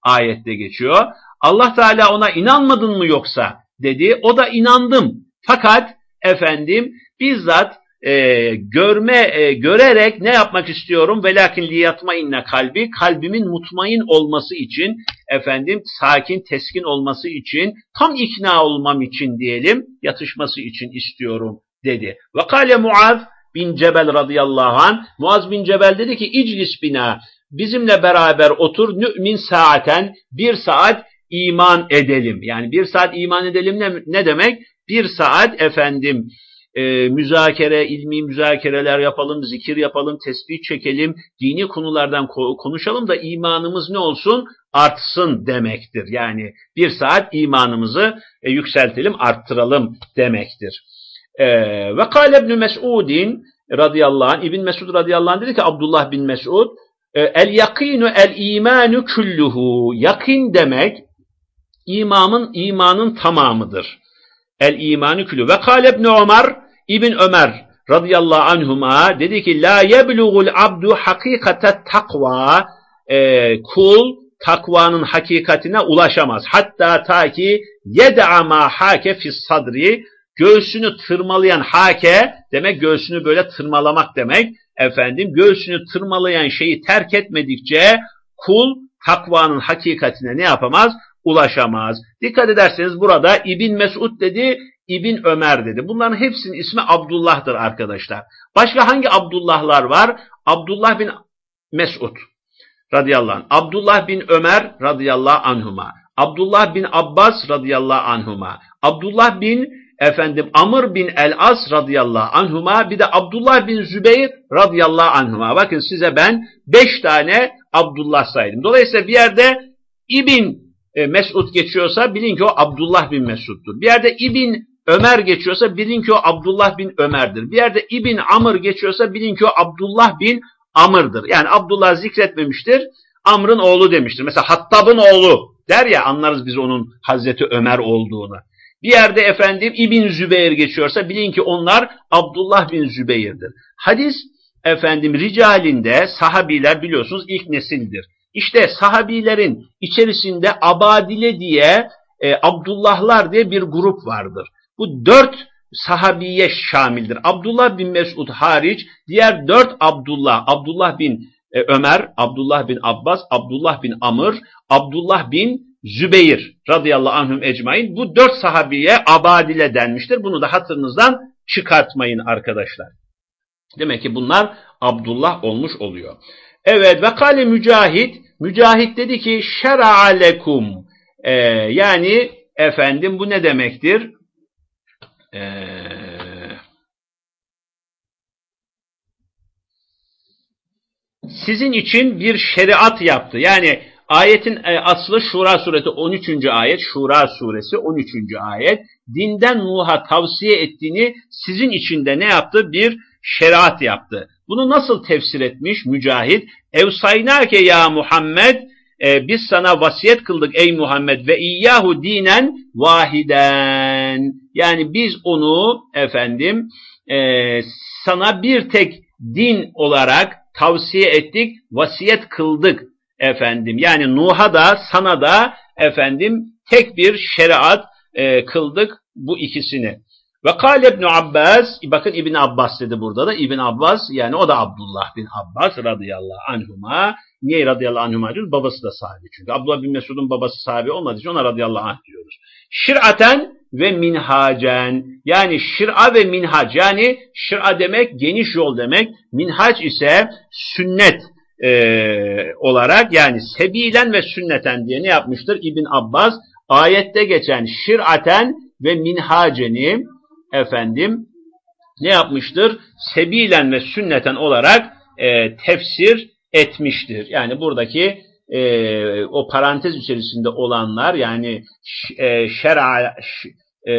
ayette geçiyor. Allah Teala ona inanmadın mı yoksa dedi. O da inandım. Fakat efendim bizzat e, görme e, görerek ne yapmak istiyorum? Velakin liyatma inne kalbi kalbimin mutmain olması için efendim sakin teskin olması için tam ikna olmam için diyelim yatışması için istiyorum dedi. Ve kale Muaz bin Cebel radıyallahu an Muaz bin Cebel dedi ki iclis bina bizimle beraber otur nü'min saaten bir saat iman edelim. Yani bir saat iman edelim ne, ne demek? Bir saat efendim e, müzakere, ilmi müzakereler yapalım, zikir yapalım, tesbih çekelim, dini konulardan konuşalım da imanımız ne olsun? Artsın demektir. Yani bir saat imanımızı e, yükseltelim, arttıralım demektir. E, ve kâle ibn Mes'udin radıyallahu anh, İbn Mesud radıyallahu anh dedi ki Abdullah bin Mesud, e, el yakinu el imanu kulluhu. Yakin demek imanın imanın tamamıdır. El imanı külü. Ve kâle ibn Ömer, İbn Ömer radıyallahu anhuma dedi ki la yeblugul abdu hakikate takva e, kul takvanın hakikatine ulaşamaz. Hatta ta ki yed'a ma hake fis sadri göğsünü tırmalayan hake demek göğsünü böyle tırmalamak demek. Efendim göğsünü tırmalayan şeyi terk etmedikçe kul takvanın hakikatine ne yapamaz? ulaşamaz. Dikkat ederseniz burada İbn Mesud dedi, İbn Ömer dedi. Bunların hepsinin ismi Abdullah'tır arkadaşlar. Başka hangi Abdullahlar var? Abdullah bin Mesud radıyallahu anh. Abdullah bin Ömer radıyallahu anhuma. Abdullah bin Abbas radıyallahu anhuma. Abdullah bin efendim Amr bin el-As radıyallahu anhuma bir de Abdullah bin Zübeyir radıyallahu anhuma. Bakın size ben beş tane Abdullah saydım. Dolayısıyla bir yerde İbn e, Mesud geçiyorsa bilin ki o Abdullah bin Mesud'dur. Bir yerde İbn Ömer geçiyorsa bilin ki o Abdullah bin Ömer'dir. Bir yerde İbn Amr geçiyorsa bilin ki o Abdullah bin Amr'dır. Yani Abdullah zikretmemiştir. Amr'ın oğlu demiştir. Mesela Hattab'ın oğlu der ya anlarız biz onun Hazreti Ömer olduğunu. Bir yerde efendim İbn Zübeyir geçiyorsa bilin ki onlar Abdullah bin Zübeyir'dir. Hadis efendim ricalinde sahabiler biliyorsunuz ilk nesildir. İşte sahabilerin içerisinde Abadile diye e, Abdullahlar diye bir grup vardır. Bu dört sahabiye şamildir. Abdullah bin Mesud hariç diğer dört Abdullah, Abdullah bin e, Ömer, Abdullah bin Abbas, Abdullah bin Amr, Abdullah bin Zübeyir radıyallahu anhum ecmain bu dört sahabiye abadile denmiştir. Bunu da hatırınızdan çıkartmayın arkadaşlar. Demek ki bunlar Abdullah olmuş oluyor. Evet ve kale mücahit, mücahit dedi ki şer'a lekum ee, yani efendim bu ne demektir? Ee, sizin için bir şeriat yaptı. Yani ayetin e, aslı Şura suresi 13. ayet, Şura suresi 13. ayet. Dinden Nuh'a tavsiye ettiğini sizin için de ne yaptı? Bir şeriat yaptı. Bunu nasıl tefsir etmiş Mücahit? Evsaynake ya Muhammed e, biz sana vasiyet kıldık ey Muhammed ve iyyahu dinen vahiden. Yani biz onu efendim e, sana bir tek din olarak tavsiye ettik, vasiyet kıldık efendim. Yani Nuh'a da sana da efendim tek bir şeriat e, kıldık bu ikisini. Ve kâle İbn Abbas, bakın İbn Abbas dedi burada da İbn Abbas yani o da Abdullah bin Abbas radıyallahu anhuma. Niye radıyallahu anhuma diyoruz? Babası da sahibi çünkü. Abdullah bin Mesud'un babası sahibi olmadığı için ona radıyallahu anh diyoruz. Şir'aten ve minhacen yani şir'a ve minhac yani şir'a demek geniş yol demek minhac ise sünnet e, olarak yani sebilen ve sünneten diye ne yapmıştır İbn Abbas ayette geçen şir'aten ve minhaceni efendim ne yapmıştır? Sebilen ve sünneten olarak e, tefsir etmiştir. Yani buradaki e, o parantez içerisinde olanlar yani e, şer'a e,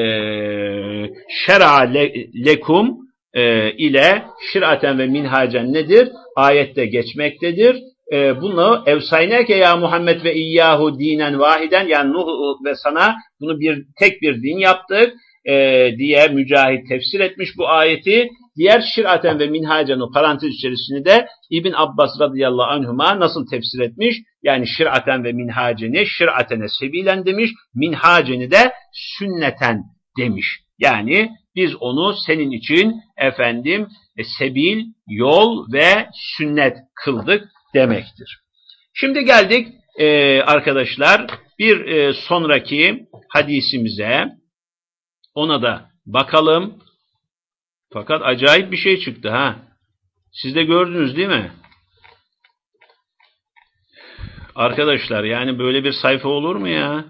şer'a le, lekum e, ile şiraten ve minhacen nedir? Ayette geçmektedir. E, bunu evsayneke ya Muhammed ve iyyahu dinen vahiden yani Nuh ve sana bunu bir tek bir din yaptık e, diye mücahit tefsir etmiş bu ayeti. Diğer şiraten ve minhacen o parantez içerisinde de İbn Abbas radıyallahu anhuma nasıl tefsir etmiş? Yani şiraten ve minhaceni şiratene sebilen demiş, minhaceni de sünneten demiş. Yani biz onu senin için efendim e, sebil, yol ve sünnet kıldık demektir. Şimdi geldik e, arkadaşlar bir e, sonraki hadisimize. Ona da bakalım. Fakat acayip bir şey çıktı ha. Siz de gördünüz değil mi? Arkadaşlar yani böyle bir sayfa olur mu ya?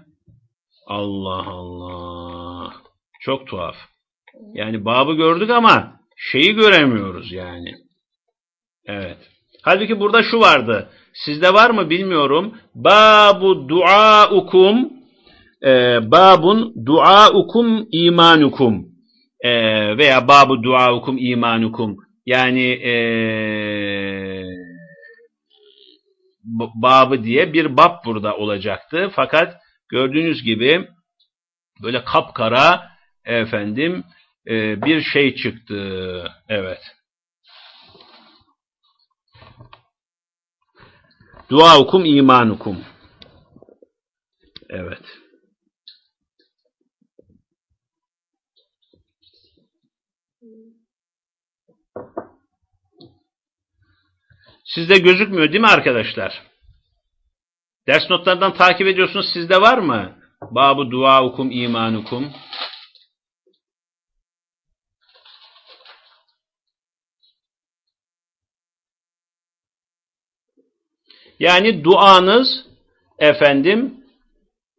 Allah Allah. Çok tuhaf. Yani babı gördük ama şeyi göremiyoruz yani. Evet. Halbuki burada şu vardı. Sizde var mı bilmiyorum. Babu duaukum e, babun duaukum imanukum e, veya babu duaukum imanukum yani e, babı diye bir bab burada olacaktı. Fakat gördüğünüz gibi böyle kapkara efendim e, bir şey çıktı. Evet. Duaukum imanukum. Evet. Sizde gözükmüyor değil mi arkadaşlar? Ders notlarından takip ediyorsunuz. Sizde var mı? Babu duaukum imanukum. Yani duanız efendim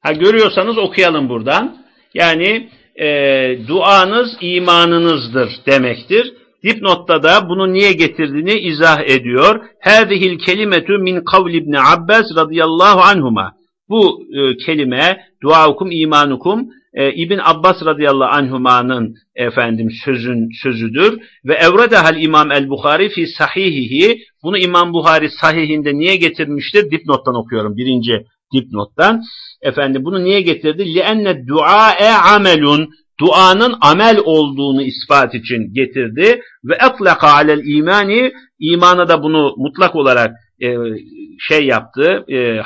ha görüyorsanız okuyalım buradan. Yani e, duanız imanınızdır demektir. Dipnotta da bunu niye getirdiğini izah ediyor. Hâzihil kelimetu min kavli ibn Abbas radıyallahu anhuma. Bu e, kelime duaukum imanukum e, İbn Abbas radıyallahu anhuma'nın efendim sözün sözüdür ve evredehal İmam el Buhari fi sahihihi bunu İmam Buhari sahihinde niye getirmiştir? Dipnottan okuyorum birinci dipnottan. Efendim bunu niye getirdi? Lienne duae amelun duanın amel olduğunu ispat için getirdi ve etlaka alel imani imana da bunu mutlak olarak e, şey yaptı, e, e,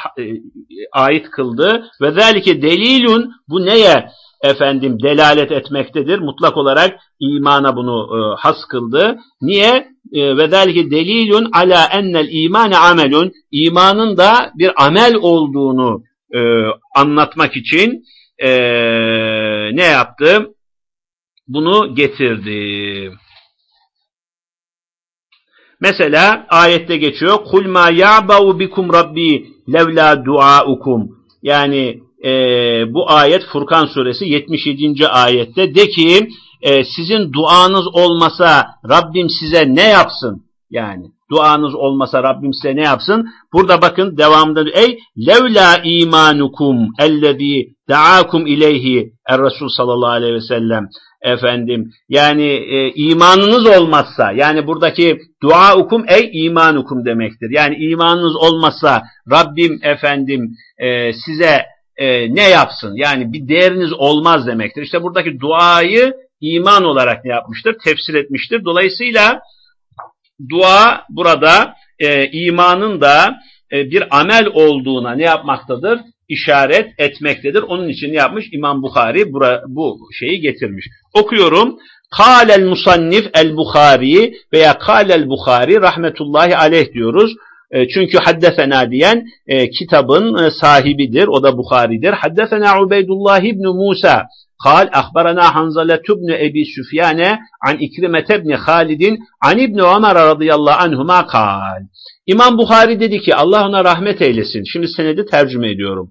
ait kıldı ve zelike delilun bu neye efendim delalet etmektedir? Mutlak olarak imana bunu e, has kıldı. Niye? E, ve zelike delilun ala ennel imane amelun imanın da bir amel olduğunu e, anlatmak için e, ne yaptı? Bunu getirdi. Mesela ayette geçiyor. Kul ma ya'ba'u bikum rabbi levla duaukum. Yani e, bu ayet Furkan suresi 77. ayette de ki e, sizin duanız olmasa Rabbim size ne yapsın? Yani duanız olmasa Rabbim size ne yapsın? Burada bakın devamında ey levla imanukum ellezî da'akum ileyhi er Resul sallallahu aleyhi ve sellem efendim yani e, imanınız olmazsa yani buradaki dua ukum ey imanukum demektir. Yani imanınız olmazsa Rabbim efendim e, size e, ne yapsın? Yani bir değeriniz olmaz demektir. İşte buradaki duayı iman olarak ne yapmıştır? Tefsir etmiştir. Dolayısıyla dua burada e, imanın da e, bir amel olduğuna ne yapmaktadır? işaret etmektedir. Onun için ne yapmış? İmam Bukhari bura, bu şeyi getirmiş. Okuyorum. Kâlel musannif el Bukhari veya kâlel Bukhari rahmetullahi aleyh diyoruz. E, çünkü haddesena diyen e, kitabın e, sahibidir. O da Bukhari'dir. Haddesena Ubeydullah ibn Musa قال أخبرنا حنظلة بن أبي سفيان عن إكرمة بن خالد عن İbn Ömer radıyallahu anhuma kal. İmam Bukhari dedi ki Allah ona rahmet eylesin. Şimdi senedi tercüme ediyorum.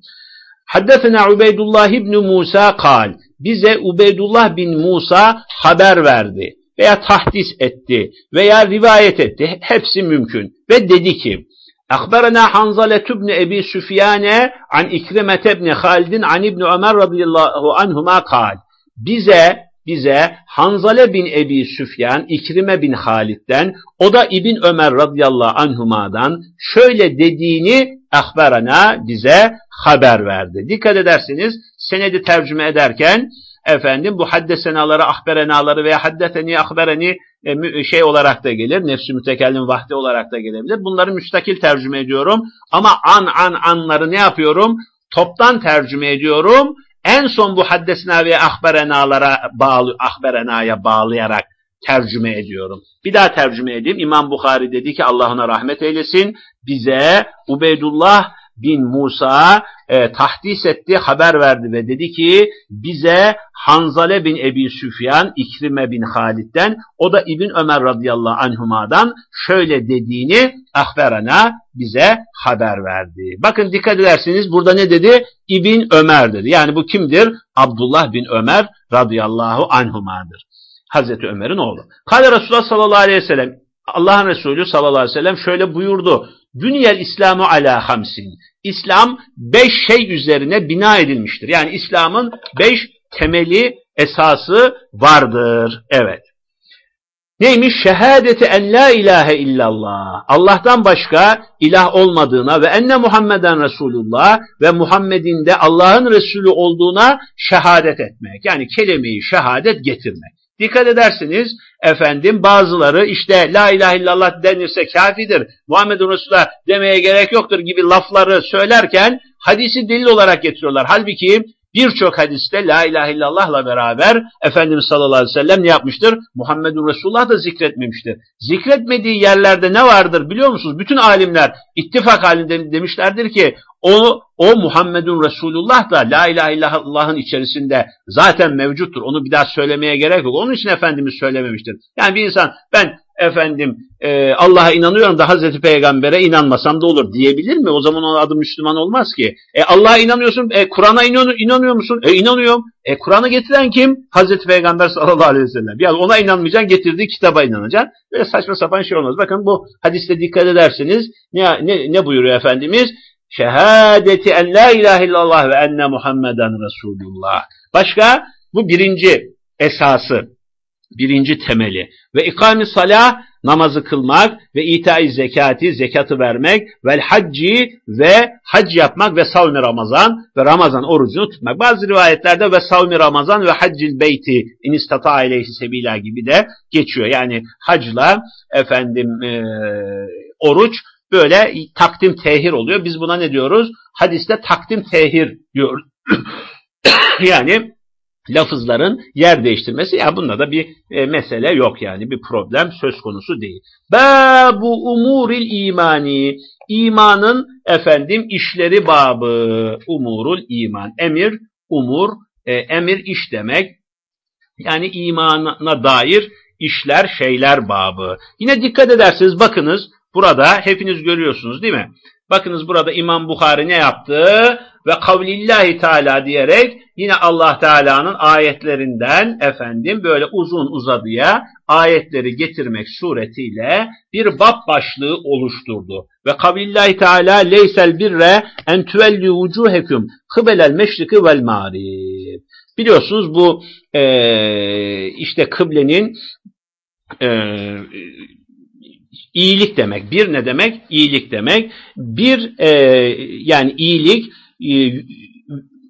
Haddesena Ubeydullah ibn Musa kal. Bize Ubeydullah bin Musa haber verdi veya tahdis etti veya rivayet etti. Hepsi mümkün. Ve dedi ki أخبرنا حنظلة بن أبي سفيان عن إكرمة بن خالد عن ابن Ömer radıyallahu anhuma kal. Bize bize Hanzale bin Ebi Süfyan, İkrime bin Halid'den, o da İbn Ömer radıyallahu anhuma'dan şöyle dediğini ahberana bize haber verdi. Dikkat edersiniz senedi tercüme ederken efendim bu haddesenaları, ahberenaları veya haddeteni, ahbereni e, şey olarak da gelir. Nefsi mütekellim vahdi olarak da gelebilir. Bunları müstakil tercüme ediyorum. Ama an an anları ne yapıyorum? Toptan tercüme ediyorum. En son bu haddesena ve ahberenalara bağlı, ahberenaya bağlayarak tercüme ediyorum. Bir daha tercüme edeyim. İmam Bukhari dedi ki Allah ona rahmet eylesin. Bize Ubeydullah bin Musa e, tahdis etti, haber verdi ve dedi ki bize Hanzale bin Ebi Süfyan, İkrime bin Halid'den, o da İbn Ömer radıyallahu anhuma'dan şöyle dediğini ahberana bize haber verdi. Bakın dikkat edersiniz burada ne dedi? İbn Ömer dedi. Yani bu kimdir? Abdullah bin Ömer radıyallahu anhuma'dır. Hazreti Ömer'in oğlu. Kale Resulullah sallallahu aleyhi ve sellem Allah'ın Resulü sallallahu aleyhi ve sellem şöyle buyurdu. Dünyel İslamu ala hamsin. İslam beş şey üzerine bina edilmiştir. Yani İslam'ın beş temeli, esası vardır. Evet. Neymiş? Şehadeti en la ilahe illallah. Allah'tan başka ilah olmadığına ve enne Muhammeden Resulullah ve Muhammed'in de Allah'ın Resulü olduğuna şehadet etmek. Yani kelimeyi şehadet getirmek. Dikkat edersiniz efendim bazıları işte la ilahe illallah denirse kafidir, Muhammedun Resulullah demeye gerek yoktur gibi lafları söylerken hadisi delil olarak getiriyorlar. Halbuki birçok hadiste la ilahe illallahla beraber Efendimiz sallallahu aleyhi ve sellem ne yapmıştır? Muhammedun Resulullah da zikretmemiştir. Zikretmediği yerlerde ne vardır biliyor musunuz? Bütün alimler ittifak halinde demişlerdir ki O, o Muhammedun Resulullah da La ilahe illallah'ın içerisinde zaten mevcuttur. Onu bir daha söylemeye gerek yok. Onun için Efendimiz söylememiştir. Yani bir insan ben efendim e, Allah'a inanıyorum da Hazreti Peygamber'e inanmasam da olur diyebilir mi? O zaman onun adı Müslüman olmaz ki. E, Allah'a inanıyorsun, e, Kur'an'a inanıyor, inanıyor musun? E inanıyorum. E Kur'an'ı getiren kim? Hazreti Peygamber sallallahu aleyhi ve sellem. Yani ona inanmayacaksın, getirdiği kitaba inanacaksın. Böyle saçma sapan şey olmaz. Bakın bu hadiste dikkat ederseniz ne, ne, ne buyuruyor Efendimiz? Şehadeti en la ilahe illallah ve enne Muhammeden Resulullah. Başka? Bu birinci esası birinci temeli. Ve ikami salah namazı kılmak ve itai zekati zekatı vermek ve hacci ve hac yapmak ve savmi Ramazan ve Ramazan orucunu tutmak. Bazı rivayetlerde ve savmi Ramazan ve haccil beyti inistata aleyhi sebila gibi de geçiyor. Yani hacla efendim e, oruç böyle takdim tehir oluyor. Biz buna ne diyoruz? Hadiste takdim tehir diyor. yani lafızların yer değiştirmesi ya bunda da bir e, mesele yok yani bir problem söz konusu değil. Babu umuril imani imanın efendim işleri babı umurul iman emir umur e, emir iş demek yani imana dair işler şeyler babı. Yine dikkat ederseniz bakınız burada hepiniz görüyorsunuz değil mi? Bakınız burada İmam Bukhari ne yaptı? Ve kavlillahi teala diyerek yine Allah Teala'nın ayetlerinden efendim böyle uzun uzadıya ayetleri getirmek suretiyle bir bab başlığı oluşturdu. Ve kavlillahi Teala leysel birre en tüvelli vucuhekum kıbelel meşriki vel mağrib. Biliyorsunuz bu e, işte kıblenin e, iyilik demek. Bir ne demek? İyilik demek. Bir e, yani iyilik e,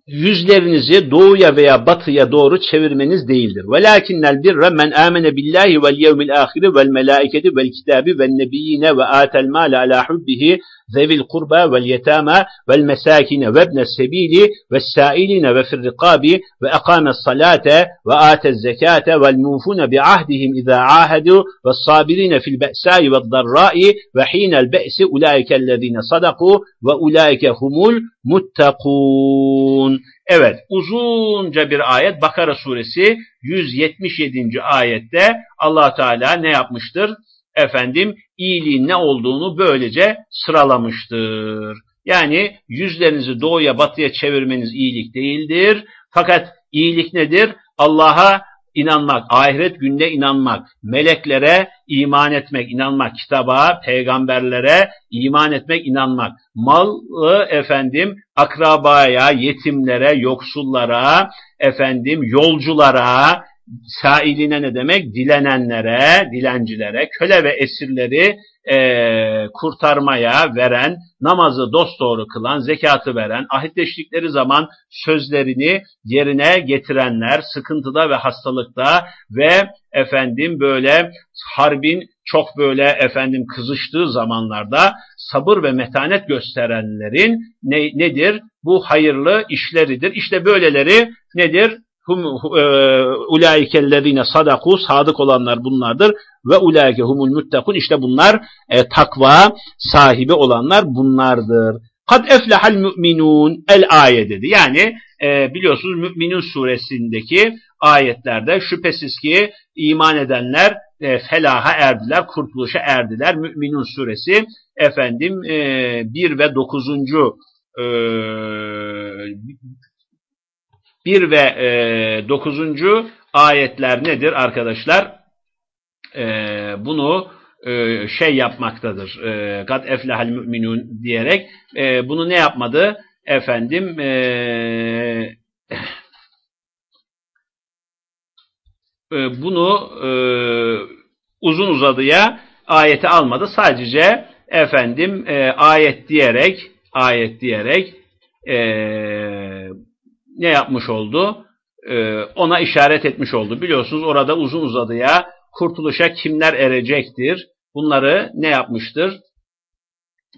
yüzlerinizi doğuya veya batıya doğru çevirmeniz değildir. Velakinnel birre men amene billahi vel yevmil ahiri vel melaiketi vel kitabi vel nebiyyine ve atel mâle ala hubbihi ذوي القربى واليتامى والمساكين وابن السبيل والسائلين وفي الرقاب وأقام الصلاة وآتى الزكاة والموفون بعهدهم إذا عاهدوا والصابرين في البأساء والضراء وحين البأس أولئك الذين صدقوا وأولئك هم المتقون Evet uzunca bir ayet Bakara suresi 177. ayette allah Teala ne yapmıştır? Efendim iyiliğin ne olduğunu böylece sıralamıştır. Yani yüzlerinizi doğuya batıya çevirmeniz iyilik değildir. Fakat iyilik nedir? Allah'a inanmak, ahiret gününe inanmak, meleklere iman etmek, inanmak, kitaba, peygamberlere iman etmek, inanmak, malı efendim akrabaya, yetimlere, yoksullara, efendim yolculara, sailine ne demek? Dilenenlere, dilencilere, köle ve esirleri e, kurtarmaya veren, namazı dosdoğru kılan, zekatı veren, ahitleştikleri zaman sözlerini yerine getirenler, sıkıntıda ve hastalıkta ve efendim böyle harbin çok böyle efendim kızıştığı zamanlarda sabır ve metanet gösterenlerin ne, nedir? Bu hayırlı işleridir. İşte böyleleri nedir? Hum e, ulaikellezine sadaku sadık olanlar bunlardır ve ulaike humul muttakun işte bunlar e, takva sahibi olanlar bunlardır. Kad eflehal müminun el ayet dedi. Yani e, biliyorsunuz Müminun suresindeki ayetlerde şüphesiz ki iman edenler e, felaha erdiler, kurtuluşa erdiler. Müminun suresi efendim e, 1 ve 9. E, 1 ve e, 9. ayetler nedir arkadaşlar? E, bunu e, şey yapmaktadır. E, Kad eflehal müminun diyerek e, bunu ne yapmadı? Efendim bunu uzun uzadıya ayeti almadı. Sadece efendim ayet diyerek ayet diyerek e, ne yapmış oldu? Ee, ona işaret etmiş oldu. Biliyorsunuz orada uzun uzadıya kurtuluşa kimler erecektir? Bunları ne yapmıştır?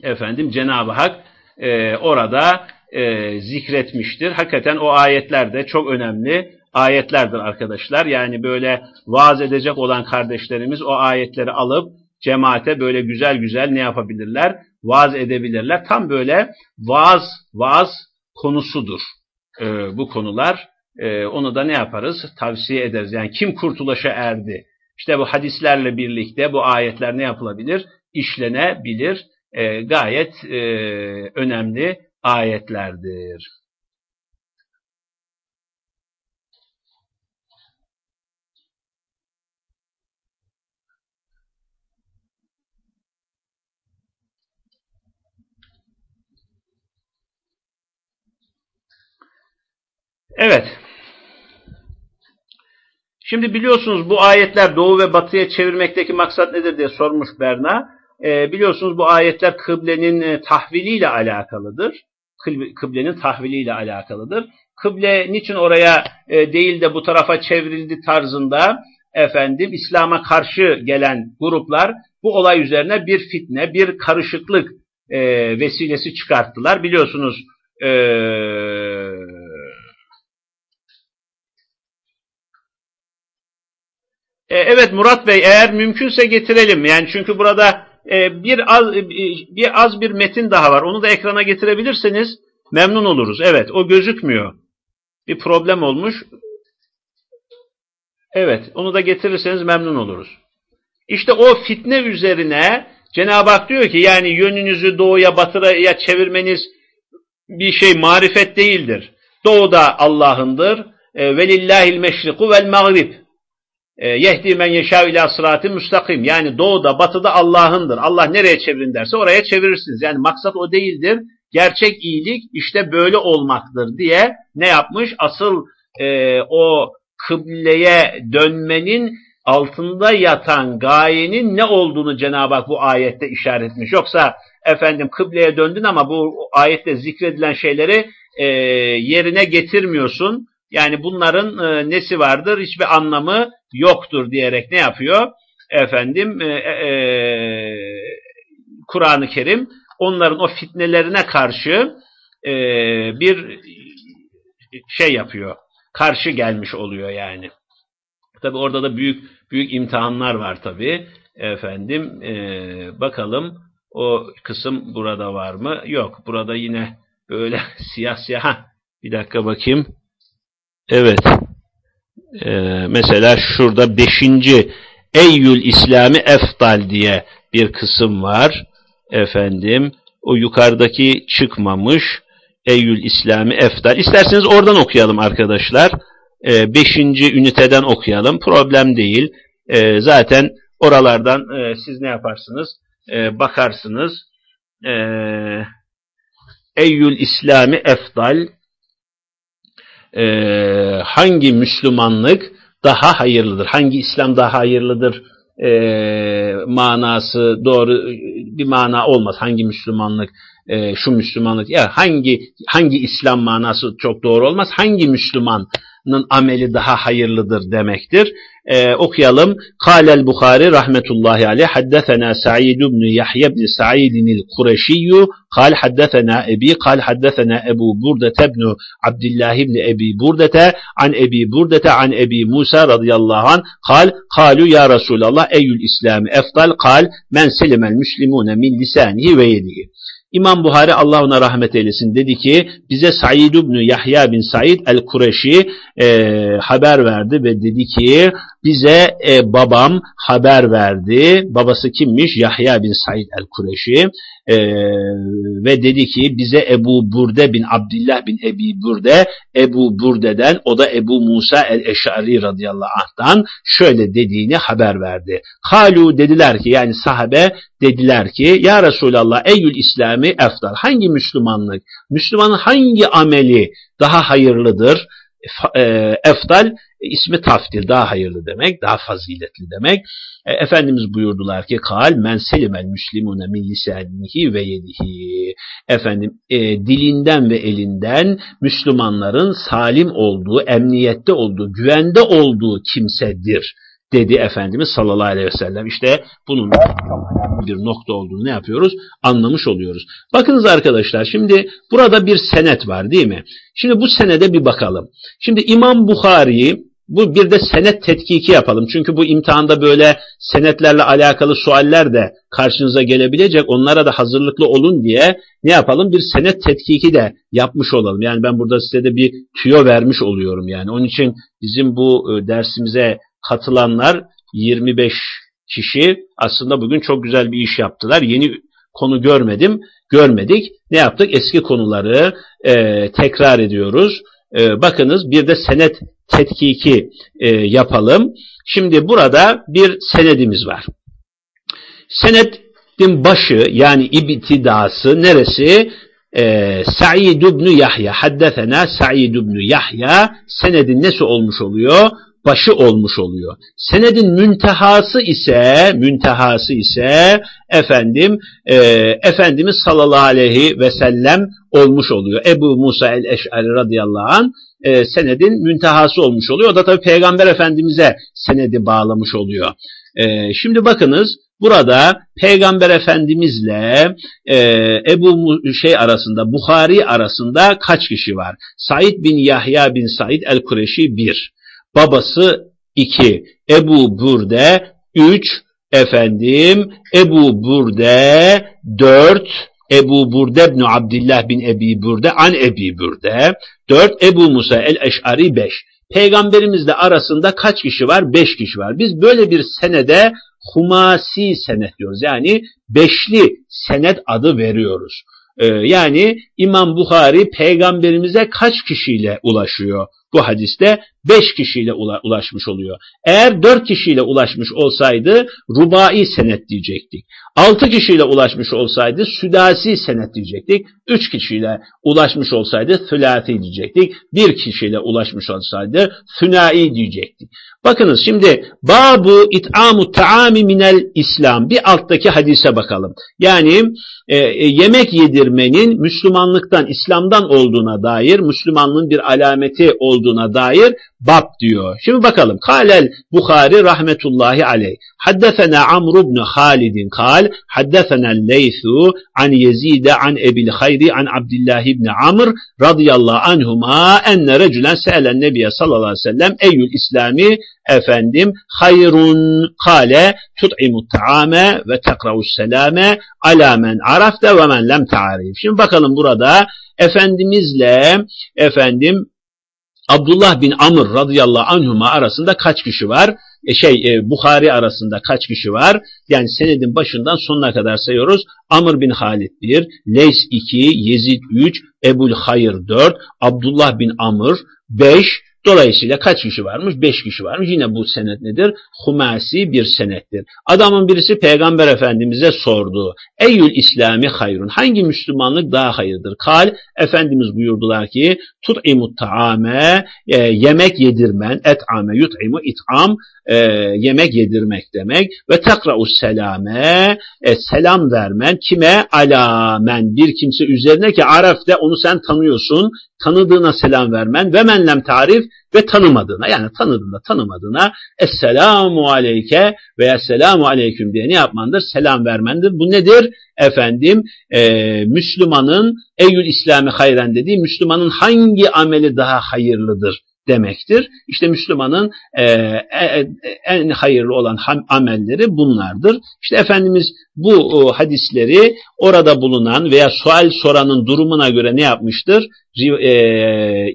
Efendim Cenab-ı Hak e, orada e, zikretmiştir. Hakikaten o ayetler de çok önemli ayetlerdir arkadaşlar. Yani böyle vaaz edecek olan kardeşlerimiz o ayetleri alıp cemaate böyle güzel güzel ne yapabilirler? Vaaz edebilirler. Tam böyle vaaz, vaaz konusudur e, bu konular. E, onu da ne yaparız? Tavsiye ederiz. Yani kim kurtuluşa erdi? İşte bu hadislerle birlikte bu ayetler ne yapılabilir? İşlenebilir. E, gayet e, önemli ayetlerdir. Evet. Şimdi biliyorsunuz bu ayetler doğu ve batıya çevirmekteki maksat nedir diye sormuş Berna. E, biliyorsunuz bu ayetler kıblenin e, tahviliyle alakalıdır. Kıblenin tahviliyle alakalıdır. Kıble niçin oraya e, değil de bu tarafa çevrildi tarzında efendim İslam'a karşı gelen gruplar bu olay üzerine bir fitne, bir karışıklık e, vesilesi çıkarttılar. Biliyorsunuz e, E, evet Murat Bey eğer mümkünse getirelim. Yani çünkü burada e, bir az e, bir az bir metin daha var. Onu da ekrana getirebilirseniz memnun oluruz. Evet o gözükmüyor. Bir problem olmuş. Evet onu da getirirseniz memnun oluruz. İşte o fitne üzerine Cenab-ı Hak diyor ki yani yönünüzü doğuya batıya çevirmeniz bir şey marifet değildir. Doğuda Allah'ındır. E, velillahil meşriku vel mağrib. E, yehdi men yeşâv ilâ sıratı müstakim. Yani doğuda, batıda Allah'ındır. Allah nereye çevirin derse oraya çevirirsiniz. Yani maksat o değildir. Gerçek iyilik işte böyle olmaktır diye ne yapmış? Asıl e, o kıbleye dönmenin altında yatan gayenin ne olduğunu Cenab-ı Hak bu ayette işaret etmiş. Yoksa efendim kıbleye döndün ama bu ayette zikredilen şeyleri e, yerine getirmiyorsun. Yani bunların e, nesi vardır? Hiçbir anlamı yoktur diyerek ne yapıyor? Efendim e, e, e, Kur'an-ı Kerim onların o fitnelerine karşı e, bir şey yapıyor. Karşı gelmiş oluyor yani. Tabi orada da büyük büyük imtihanlar var tabi. Efendim e, bakalım o kısım burada var mı? Yok. Burada yine böyle siyah siyah. Bir dakika bakayım. Evet. Ee, mesela şurada beşinci Eyyül İslami Eftal diye bir kısım var. Efendim o yukarıdaki çıkmamış. Eyyül İslami Eftal. İsterseniz oradan okuyalım arkadaşlar. Ee, beşinci üniteden okuyalım. Problem değil. Ee, zaten oralardan e, siz ne yaparsınız? E, bakarsınız. E, Eyyül İslami Eftal e, hangi Müslümanlık daha hayırlıdır, hangi İslam daha hayırlıdır e, manası doğru bir mana olmaz. Hangi Müslümanlık e, şu Müslümanlık ya hangi hangi İslam manası çok doğru olmaz. Hangi Müslümanın ameli daha hayırlıdır demektir. Ee, okuyalım. Kâlel Bukhari rahmetullahi aleyh haddesena Sa'id ibn Yahya ibn Sa'id el-Kureşiyyu kal haddesena Ebi kal haddesena Ebu Burdete ibn Abdullah ibn Ebi Burdete an Ebi Burdete an Ebi Musa radıyallahu an kal kalu ya Resulallah eyyül İslam efdal kal men selimel müslimune min lisanihi ve yedihi. İmam Buhari Allah ona rahmet eylesin dedi ki bize Said ibn Yahya bin Said el-Kureşi e, haber verdi ve dedi ki bize e, babam haber verdi. Babası kimmiş? Yahya bin Said el-Kureşi e, ve dedi ki bize Ebu Burde bin Abdullah bin Ebi Burde Ebu Burde'den o da Ebu Musa el-Eşari radıyallahu anh'tan şöyle dediğini haber verdi. Halu dediler ki yani sahabe dediler ki ya Resulallah eyyül İslami efdal hangi Müslümanlık Müslümanın hangi ameli daha hayırlıdır e, efdal ismi taftil daha hayırlı demek, daha faziletli demek. E, Efendimiz buyurdular ki kal men selimel müslimune min lisanihi ve yedihi. Efendim e, dilinden ve elinden Müslümanların salim olduğu, emniyette olduğu, güvende olduğu kimsedir dedi Efendimiz sallallahu aleyhi ve sellem. İşte bunun bir nokta olduğunu ne yapıyoruz? Anlamış oluyoruz. Bakınız arkadaşlar şimdi burada bir senet var değil mi? Şimdi bu senede bir bakalım. Şimdi İmam Bukhari bu bir de senet tetkiki yapalım. Çünkü bu imtihanda böyle senetlerle alakalı sualler de karşınıza gelebilecek. Onlara da hazırlıklı olun diye ne yapalım? Bir senet tetkiki de yapmış olalım. Yani ben burada size de bir tüyo vermiş oluyorum yani. Onun için bizim bu e, dersimize katılanlar 25 kişi aslında bugün çok güzel bir iş yaptılar. Yeni konu görmedim, görmedik. Ne yaptık? Eski konuları e, tekrar ediyoruz. E, bakınız bir de senet tetkiki e, yapalım. Şimdi burada bir senedimiz var. Senetin başı yani ibtidası neresi? Ee, Sa'id ibn Yahya haddesena Sa'id ibn Yahya senedin nesi olmuş oluyor? Başı olmuş oluyor. Senedin müntehası ise müntehası ise efendim e, Efendimiz sallallahu aleyhi ve sellem olmuş oluyor. Ebu Musa el-Eş'ari radıyallahu an e, senedin müntehası olmuş oluyor. O da tabii Peygamber Efendimiz'e senedi bağlamış oluyor. E, şimdi bakınız burada Peygamber Efendimizle e, Ebu şey arasında Bukhari arasında kaç kişi var? Said bin Yahya bin Said el-Kureşi bir. Babası iki. Ebu Burde üç. Efendim Ebu Burde dört. Ebu Burde bin Abdullah bin Ebi Burde an Ebi Burde. Dört Ebu Musa el-Eş'ari beş. Peygamberimizle arasında kaç kişi var? Beş kişi var. Biz böyle bir senede humasi senet diyoruz. Yani beşli senet adı veriyoruz. Ee, yani İmam Bukhari peygamberimize kaç kişiyle ulaşıyor? Bu hadiste beş kişiyle ulaşmış oluyor. Eğer dört kişiyle ulaşmış olsaydı rubai senet diyecektik. Altı kişiyle ulaşmış olsaydı südasi senet diyecektik. Üç kişiyle ulaşmış olsaydı sülati diyecektik. Bir kişiyle ulaşmış olsaydı sünai diyecektik. Bakınız şimdi babu it'amu taami minel İslam bir alttaki hadise bakalım. Yani e, e, yemek yedirmenin Müslümanlıktan, İslam'dan olduğuna dair, Müslümanlığın bir alameti olduğuna dair bab diyor. Şimdi bakalım. Kalel Bukhari rahmetullahi aleyh. Haddesena Amr ibn Halid kal, haddesena Leysu an Yezid an Ebil Hayri an Abdullah ibn Amr radıyallahu anhuma enne recülen se'elen Nebiye sallallahu aleyhi ve sellem eyyül İslami efendim hayrun kale tut'imu ta'ame ve tekra'us selame ala men arafte ve men lem ta'arif. Şimdi bakalım burada Efendimizle efendim Abdullah bin Amr radıyallahu anhuma arasında kaç kişi var? E şey e, Bukhari arasında kaç kişi var? Yani senedin başından sonuna kadar sayıyoruz. Amr bin Halid 1, Leys 2, Yezid 3, Ebul Hayır 4, Abdullah bin Amr 5, Dolayısıyla kaç kişi varmış? Beş kişi varmış. Yine bu senet nedir? Humasi bir senettir. Adamın birisi Peygamber Efendimiz'e sordu. Eyyül İslami hayrun. Hangi Müslümanlık daha hayırdır? Kal, Efendimiz buyurdular ki, tut'imut ta'ame, e, yemek yedirmen, et'ame, yut'imu, it'am, e, yemek yedirmek demek. Ve tekra'us selame, e, selam vermen, kime? Alamen, bir kimse üzerine ki Araf'te onu sen tanıyorsun, tanıdığına selam vermen ve menlem tarif ve tanımadığına yani tanıdığında tanımadığına Esselamu aleyke veya Esselamu aleyküm diye ne yapmandır? Selam vermendir. Bu nedir? Efendim e, Müslümanın Eyyül İslami hayren dediği Müslümanın hangi ameli daha hayırlıdır? Demektir. İşte Müslümanın e, e, en hayırlı olan amelleri bunlardır. İşte Efendimiz bu o, hadisleri orada bulunan veya sual soranın durumuna göre ne yapmıştır? E,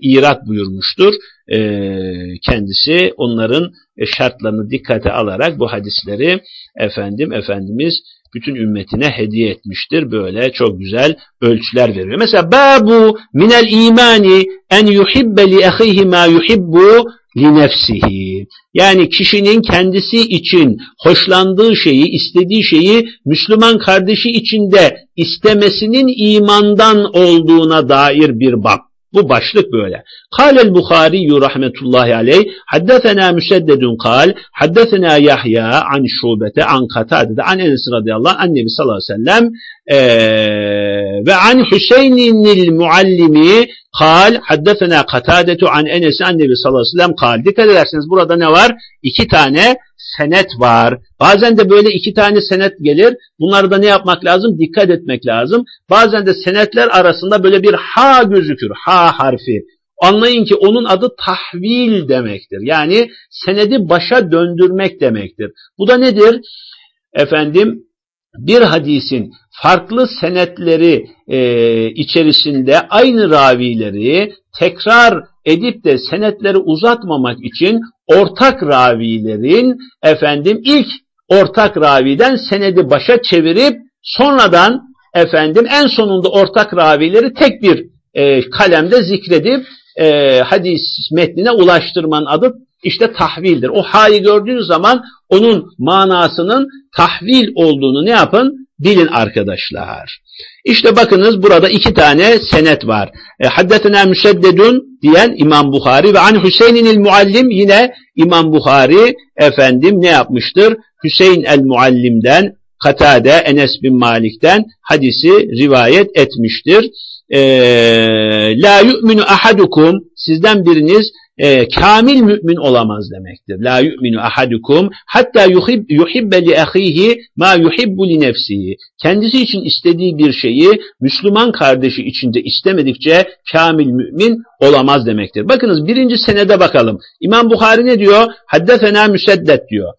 irat buyurmuştur. E, kendisi onların şartlarını dikkate alarak bu hadisleri efendim Efendimiz bütün ümmetine hediye etmiştir. Böyle çok güzel ölçüler veriyor. Mesela babu minel imani en yuhibbe li ahihi ma yuhibbu li nefsihi. Yani kişinin kendisi için hoşlandığı şeyi, istediği şeyi Müslüman kardeşi içinde istemesinin imandan olduğuna dair bir bab. Bu başlık böyle. Kâlel Bukhari rahmetullahi aleyh haddesena müseddedun kal haddesena Yahya an şubete an katadede an Enes radıyallahu anh Nebi sallallahu aleyhi ve sellem ee, ve an Hüseyin'il muallimi kal haddesena katadetu an Enes an Nebi sallallahu aleyhi ve sellem kal. Dikkat ederseniz burada ne var? İki tane senet var. Bazen de böyle iki tane senet gelir. Bunları da ne yapmak lazım? Dikkat etmek lazım. Bazen de senetler arasında böyle bir ha gözükür. Ha harfi. Anlayın ki onun adı tahvil demektir. Yani senedi başa döndürmek demektir. Bu da nedir? Efendim bir hadisin farklı senetleri e, içerisinde aynı ravileri tekrar edip de senetleri uzatmamak için ortak ravilerin efendim ilk ortak raviden senedi başa çevirip sonradan efendim en sonunda ortak ravileri tek bir e, kalemde zikredip e, hadis metnine ulaştırmanın adı işte tahvildir. O ha'yı gördüğünüz zaman onun manasının tahvil olduğunu ne yapın? Bilin arkadaşlar. İşte bakınız burada iki tane senet var. E, Haddetena müseddedun diyen İmam Bukhari ve an Hüseyin el Muallim yine İmam Bukhari efendim ne yapmıştır? Hüseyin el Muallim'den Katade Enes bin Malik'ten hadisi rivayet etmiştir. E, La yu'minu ahadukum sizden biriniz e, kamil mümin olamaz demektir. La yu'minu ahadukum hatta yuhib, yuhibbe li ahihi ma yuhibbu li nefsihi. Kendisi için istediği bir şeyi Müslüman kardeşi içinde istemedikçe kamil mümin olamaz demektir. Bakınız birinci senede bakalım. İmam Bukhari ne diyor? Haddefena müseddet diyor.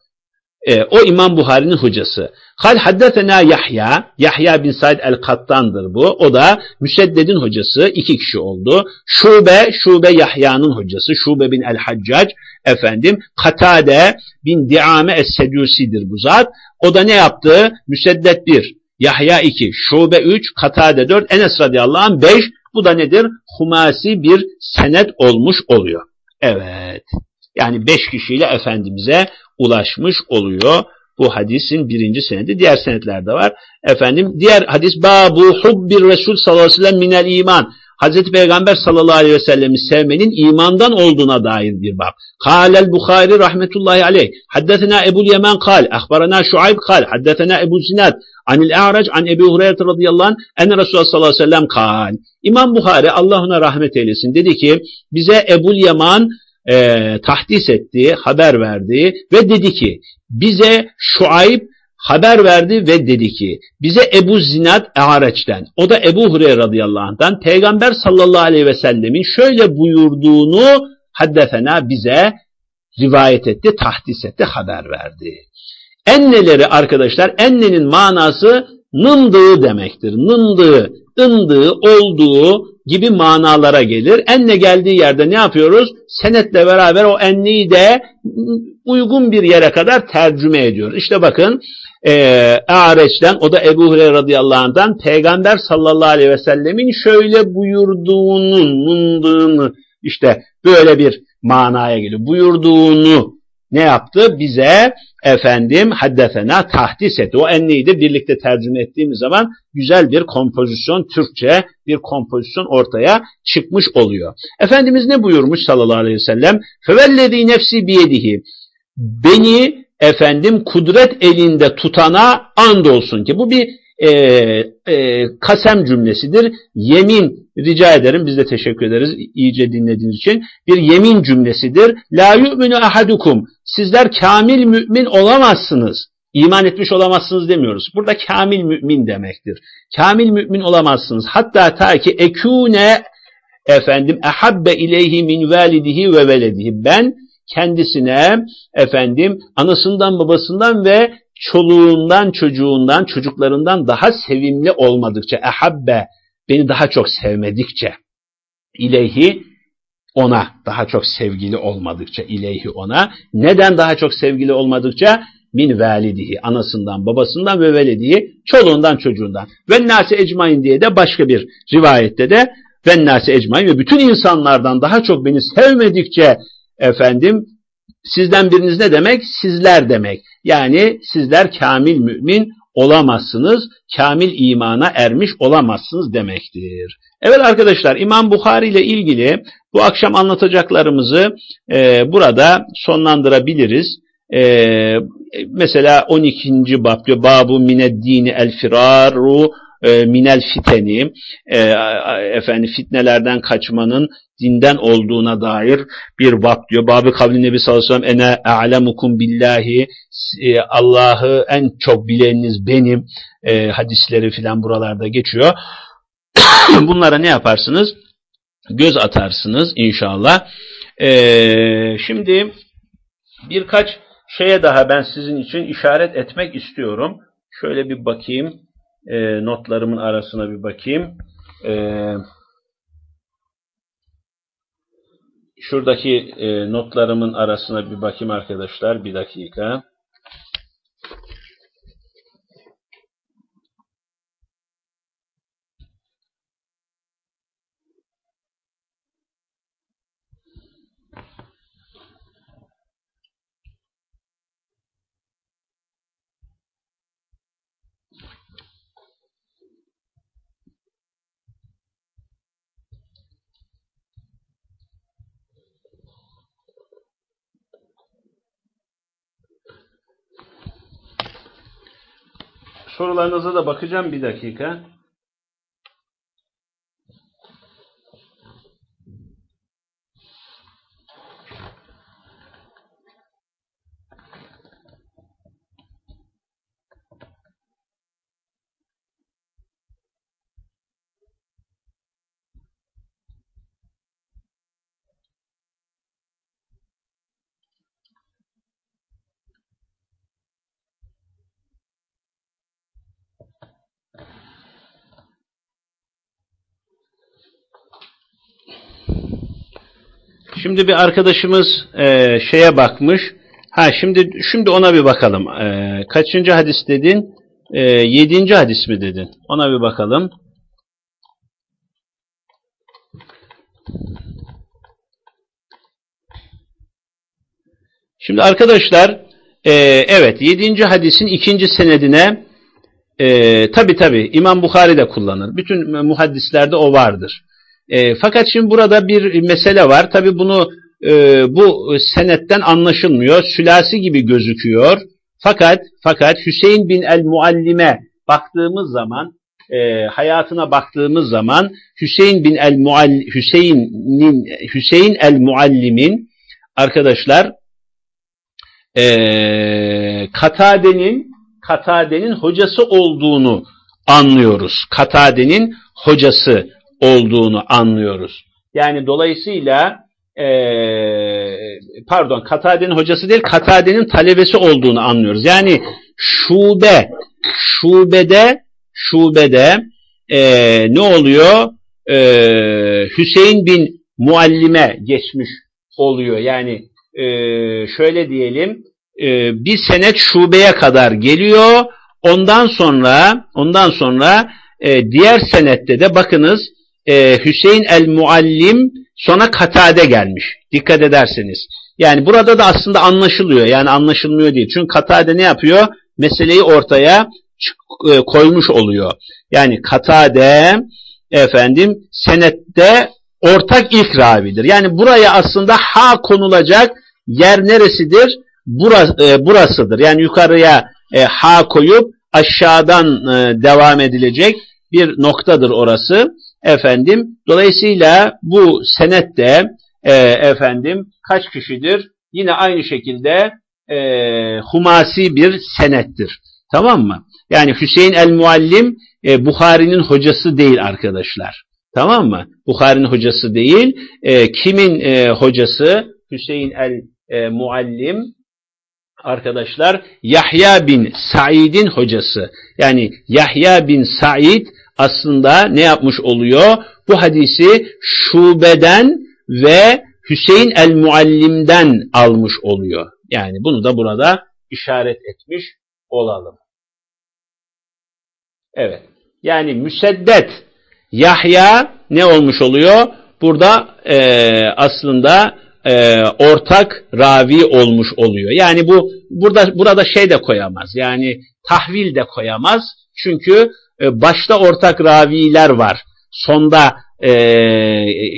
E, o İmam Buhari'nin hocası. Hal haddetena Yahya, Yahya bin Said el-Kattan'dır bu. O da Müsedded'in hocası, iki kişi oldu. Şube, Şube Yahya'nın hocası, Şube bin el-Haccac, efendim, Katade bin Diame es-Sedusi'dir bu zat. O da ne yaptı? Müseddet 1, Yahya 2, Şube 3, Katade 4, Enes radıyallahu anh 5. Bu da nedir? Humasi bir senet olmuş oluyor. Evet. Yani beş kişiyle Efendimiz'e ulaşmış oluyor. Bu hadisin birinci senedi. Diğer senetlerde var. Efendim diğer hadis Babu hubbir Resul sallallahu aleyhi ve sellem minel iman. Hazreti Peygamber sallallahu aleyhi ve sellem'i sevmenin imandan olduğuna dair bir bab. Kâlel Bukhari rahmetullahi aleyh. Haddetena Ebu Yemen kal. Ahbarana Şuayb kal. Haddetena Ebu Zinad. Anil A'rac an Ebu Hureyre radıyallahu anh. Enne Resulullah sallallahu aleyhi ve sellem kal. İmam Bukhari Allah ona rahmet eylesin. Dedi ki bize Ebu Yaman e, tahdis etti, haber verdi ve dedi ki bize Şuayb haber verdi ve dedi ki bize Ebu Zinad E'areç'ten o da Ebu Hureyre radıyallahu anh'tan Peygamber sallallahu aleyhi ve sellemin şöyle buyurduğunu haddefena bize rivayet etti, tahdis etti, haber verdi. Enneleri arkadaşlar ennenin manası nındığı demektir. Nındığı, ındığı, olduğu gibi manalara gelir. Enne geldiği yerde ne yapıyoruz? Senetle beraber o enniyi de uygun bir yere kadar tercüme ediyoruz. İşte bakın e, Areç'ten o da Ebu Hureyre radıyallahu anh'dan Peygamber sallallahu aleyhi ve sellemin şöyle buyurduğunu, nındığını işte böyle bir manaya geliyor. Buyurduğunu ne yaptı? Bize efendim haddefena tahdis etti. O enneyi de birlikte tercüme ettiğimiz zaman güzel bir kompozisyon, Türkçe bir kompozisyon ortaya çıkmış oluyor. Efendimiz ne buyurmuş sallallahu aleyhi ve sellem? Fevellezî nefsi biyedihi. Beni efendim kudret elinde tutana and olsun ki bu bir e, e, kasem cümlesidir. Yemin rica ederim biz de teşekkür ederiz iyice dinlediğiniz için. Bir yemin cümlesidir. La yu'minu ahadukum. Sizler kamil mümin olamazsınız. İman etmiş olamazsınız demiyoruz. Burada kamil mümin demektir. Kamil mümin olamazsınız. Hatta ta ki ekune efendim ehabbe ileyhi min validihi ve veledihi. Ben kendisine efendim anasından babasından ve çoluğundan, çocuğundan, çocuklarından daha sevimli olmadıkça, ehabbe, beni daha çok sevmedikçe, ileyhi ona, daha çok sevgili olmadıkça, ileyhi ona, neden daha çok sevgili olmadıkça? Min validihi, anasından, babasından ve veledihi, çoluğundan, çocuğundan. Ve nasi ecmain diye de başka bir rivayette de ve nasi ecmain ve bütün insanlardan daha çok beni sevmedikçe efendim sizden biriniz ne demek? Sizler demek. Yani sizler kamil mümin olamazsınız, kamil imana ermiş olamazsınız demektir. Evet arkadaşlar İmam Bukhari ile ilgili bu akşam anlatacaklarımızı e, burada sonlandırabiliriz. E, mesela 12. bab diyor Babu mineddini el firaru e, minel fiteni e, efendim fitnelerden kaçmanın dinden olduğuna dair bir bab diyor. Babı kavli Nebi sallallahu aleyhi ve sellem ene a'lemukum billahi e, Allah'ı en çok bileniniz benim e, hadisleri filan buralarda geçiyor. Bunlara ne yaparsınız? göz atarsınız inşallah. Ee, şimdi birkaç şeye daha ben sizin için işaret etmek istiyorum. Şöyle bir bakayım. E, notlarımın arasına bir bakayım. E, şuradaki e, notlarımın arasına bir bakayım arkadaşlar. Bir dakika. Sorularınıza da bakacağım bir dakika. Şimdi bir arkadaşımız e, şeye bakmış. Ha şimdi şimdi ona bir bakalım. E, kaçıncı hadis dedin? E, yedinci hadis mi dedin? Ona bir bakalım. Şimdi arkadaşlar e, evet yedinci hadisin ikinci senedine e, tabi tabi İmam Bukhari de kullanır. Bütün muhaddislerde o vardır. E, fakat şimdi burada bir mesele var. Tabi bunu e, bu senetten anlaşılmıyor. Sülasi gibi gözüküyor. Fakat fakat Hüseyin bin el-Muallime baktığımız zaman e, hayatına baktığımız zaman Hüseyin bin el Muall Hüseyin'in Hüseyin el Muallim'in arkadaşlar e, Katade'nin Katade'nin hocası olduğunu anlıyoruz. Katade'nin hocası olduğunu anlıyoruz. Yani dolayısıyla e, pardon Katade'nin hocası değil Katade'nin talebesi olduğunu anlıyoruz. Yani şube şubede şubede e, ne oluyor? E, Hüseyin bin muallime geçmiş oluyor. Yani e, şöyle diyelim e, bir senet şubeye kadar geliyor. Ondan sonra ondan sonra e, diğer senette de bakınız e, Hüseyin el-Muallim sonra Katade gelmiş. Dikkat ederseniz. Yani burada da aslında anlaşılıyor. Yani anlaşılmıyor değil. Çünkü Katade ne yapıyor? Meseleyi ortaya e, koymuş oluyor. Yani Katade efendim senette ortak ilk ravidir. Yani buraya aslında ha konulacak yer neresidir? Burası, e, burasıdır. Yani yukarıya e, ha koyup aşağıdan e, devam edilecek bir noktadır orası efendim. Dolayısıyla bu senette e, efendim kaç kişidir? Yine aynı şekilde e, humasi bir senettir. Tamam mı? Yani Hüseyin el-Muallim e, Bukhari'nin hocası değil arkadaşlar. Tamam mı? Bukhari'nin hocası değil. E, kimin e, hocası? Hüseyin el-Muallim arkadaşlar Yahya bin Said'in hocası. Yani Yahya bin Said aslında ne yapmış oluyor? Bu hadisi şubeden ve Hüseyin el-Muallim'den almış oluyor. Yani bunu da burada işaret etmiş olalım. Evet. Yani müseddet Yahya ne olmuş oluyor? Burada e, aslında e, ortak ravi olmuş oluyor. Yani bu burada burada şey de koyamaz. Yani tahvil de koyamaz. Çünkü başta ortak raviler var. Sonda e,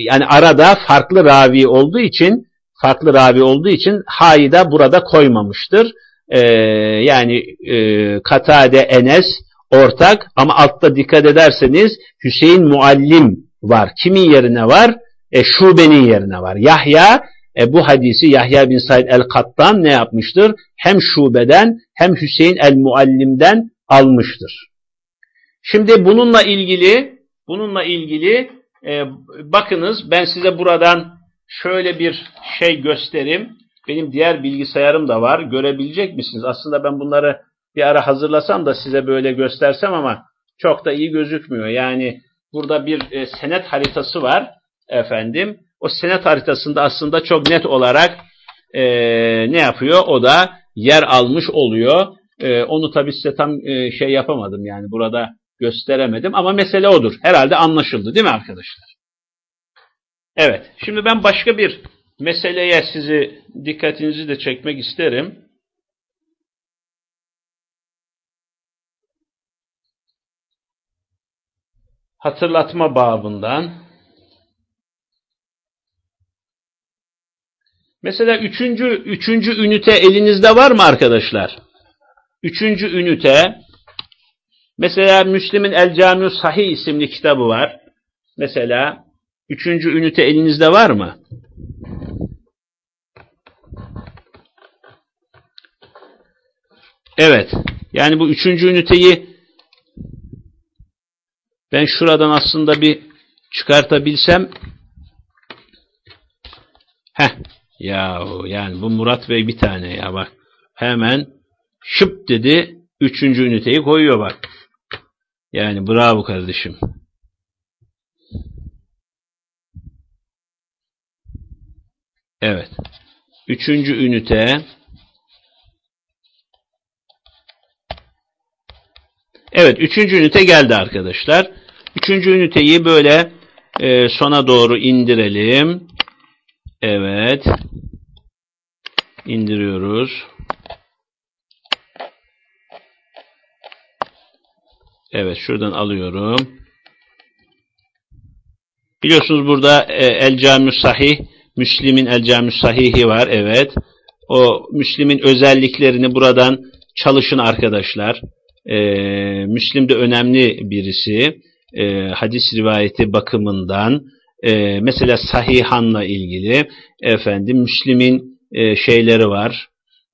yani arada farklı ravi olduğu için farklı ravi olduğu için ha'yı da burada koymamıştır. E, yani e, Katade Enes ortak ama altta dikkat ederseniz Hüseyin Muallim var. Kimin yerine var? E, şubenin yerine var. Yahya e, bu hadisi Yahya bin Said el-Kattan ne yapmıştır? Hem şubeden hem Hüseyin el-Muallim'den almıştır. Şimdi bununla ilgili bununla ilgili e, bakınız ben size buradan şöyle bir şey göstereyim. Benim diğer bilgisayarım da var. Görebilecek misiniz? Aslında ben bunları bir ara hazırlasam da size böyle göstersem ama çok da iyi gözükmüyor. Yani burada bir e, senet haritası var efendim. O senet haritasında aslında çok net olarak e, ne yapıyor? O da yer almış oluyor. E, onu tabii size tam e, şey yapamadım yani burada gösteremedim ama mesele odur. Herhalde anlaşıldı değil mi arkadaşlar? Evet. Şimdi ben başka bir meseleye sizi dikkatinizi de çekmek isterim. Hatırlatma babından. Mesela üçüncü, üçüncü ünite elinizde var mı arkadaşlar? Üçüncü ünite, mesela Müslim'in El Camiu Sahih isimli kitabı var. Mesela üçüncü ünite elinizde var mı? Evet, yani bu üçüncü üniteyi ben şuradan aslında bir çıkartabilsem Heh, Yahu yani bu Murat Bey bir tane ya bak. Hemen şıp dedi. Üçüncü üniteyi koyuyor bak. Yani bravo kardeşim. Evet. Üçüncü ünite. Evet. Üçüncü ünite geldi arkadaşlar. Üçüncü üniteyi böyle e, sona doğru indirelim. Evet. İndiriyoruz. Evet şuradan alıyorum. Biliyorsunuz burada e, El Cami Sahih, Müslim'in El Cami Sahih'i var. Evet. O Müslim'in özelliklerini buradan çalışın arkadaşlar. E, Müslim de önemli birisi. E, hadis rivayeti bakımından e, mesela Sahihan'la ilgili efendim Müslim'in e, şeyleri var.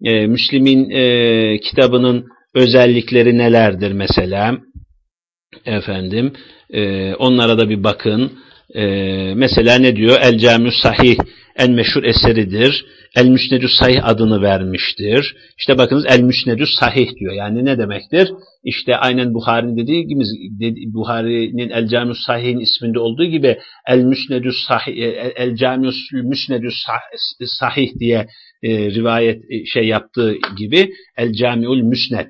E, Müslim'in e, kitabının özellikleri nelerdir mesela? Efendim e, onlara da bir bakın. E, mesela ne diyor? El Camiu Sahih en meşhur eseridir. El Müsnedü Sahih adını vermiştir. İşte bakınız El Müsnedü Sahih diyor. Yani ne demektir? İşte aynen Buhari'nin dediği gibi Buhari'nin El Camiu Sahih'in isminde olduğu gibi El Müsnedü Sahih El Camiu Müsnedü Sahih diye e, rivayet e, şey yaptığı gibi El Camiul Müsned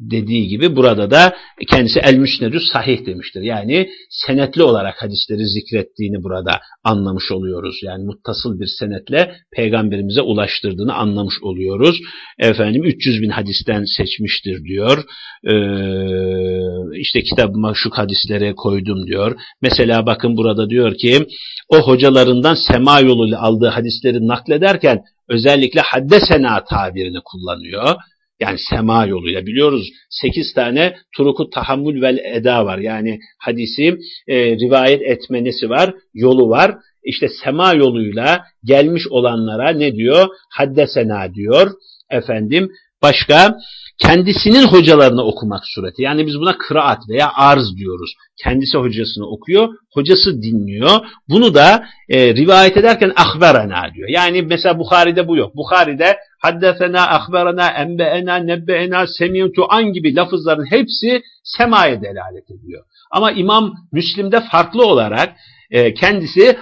dediği gibi burada da kendisi el müsnedü sahih demiştir. Yani senetli olarak hadisleri zikrettiğini burada anlamış oluyoruz. Yani muttasıl bir senetle peygamberimize ulaştırdığını anlamış oluyoruz. Efendim 300 bin hadisten seçmiştir diyor. Ee, işte kitabıma şu hadisleri koydum diyor. Mesela bakın burada diyor ki o hocalarından sema yoluyla aldığı hadisleri naklederken özellikle haddesena tabirini kullanıyor. Yani sema yoluyla biliyoruz. Sekiz tane turuku tahammül vel eda var. Yani hadisi e, rivayet etme nesi var? Yolu var. İşte sema yoluyla gelmiş olanlara ne diyor? Haddesena diyor. Efendim başka kendisinin hocalarına okumak sureti. Yani biz buna kıraat veya arz diyoruz. Kendisi hocasını okuyor, hocası dinliyor. Bunu da e, rivayet ederken ahberena diyor. Yani mesela Bukhari'de bu yok. Bukhari'de haddefena, ahberena, enbeena, nebbeena, semiyutu an gibi lafızların hepsi semaya delalet ediyor. Ama İmam Müslim'de farklı olarak e, kendisi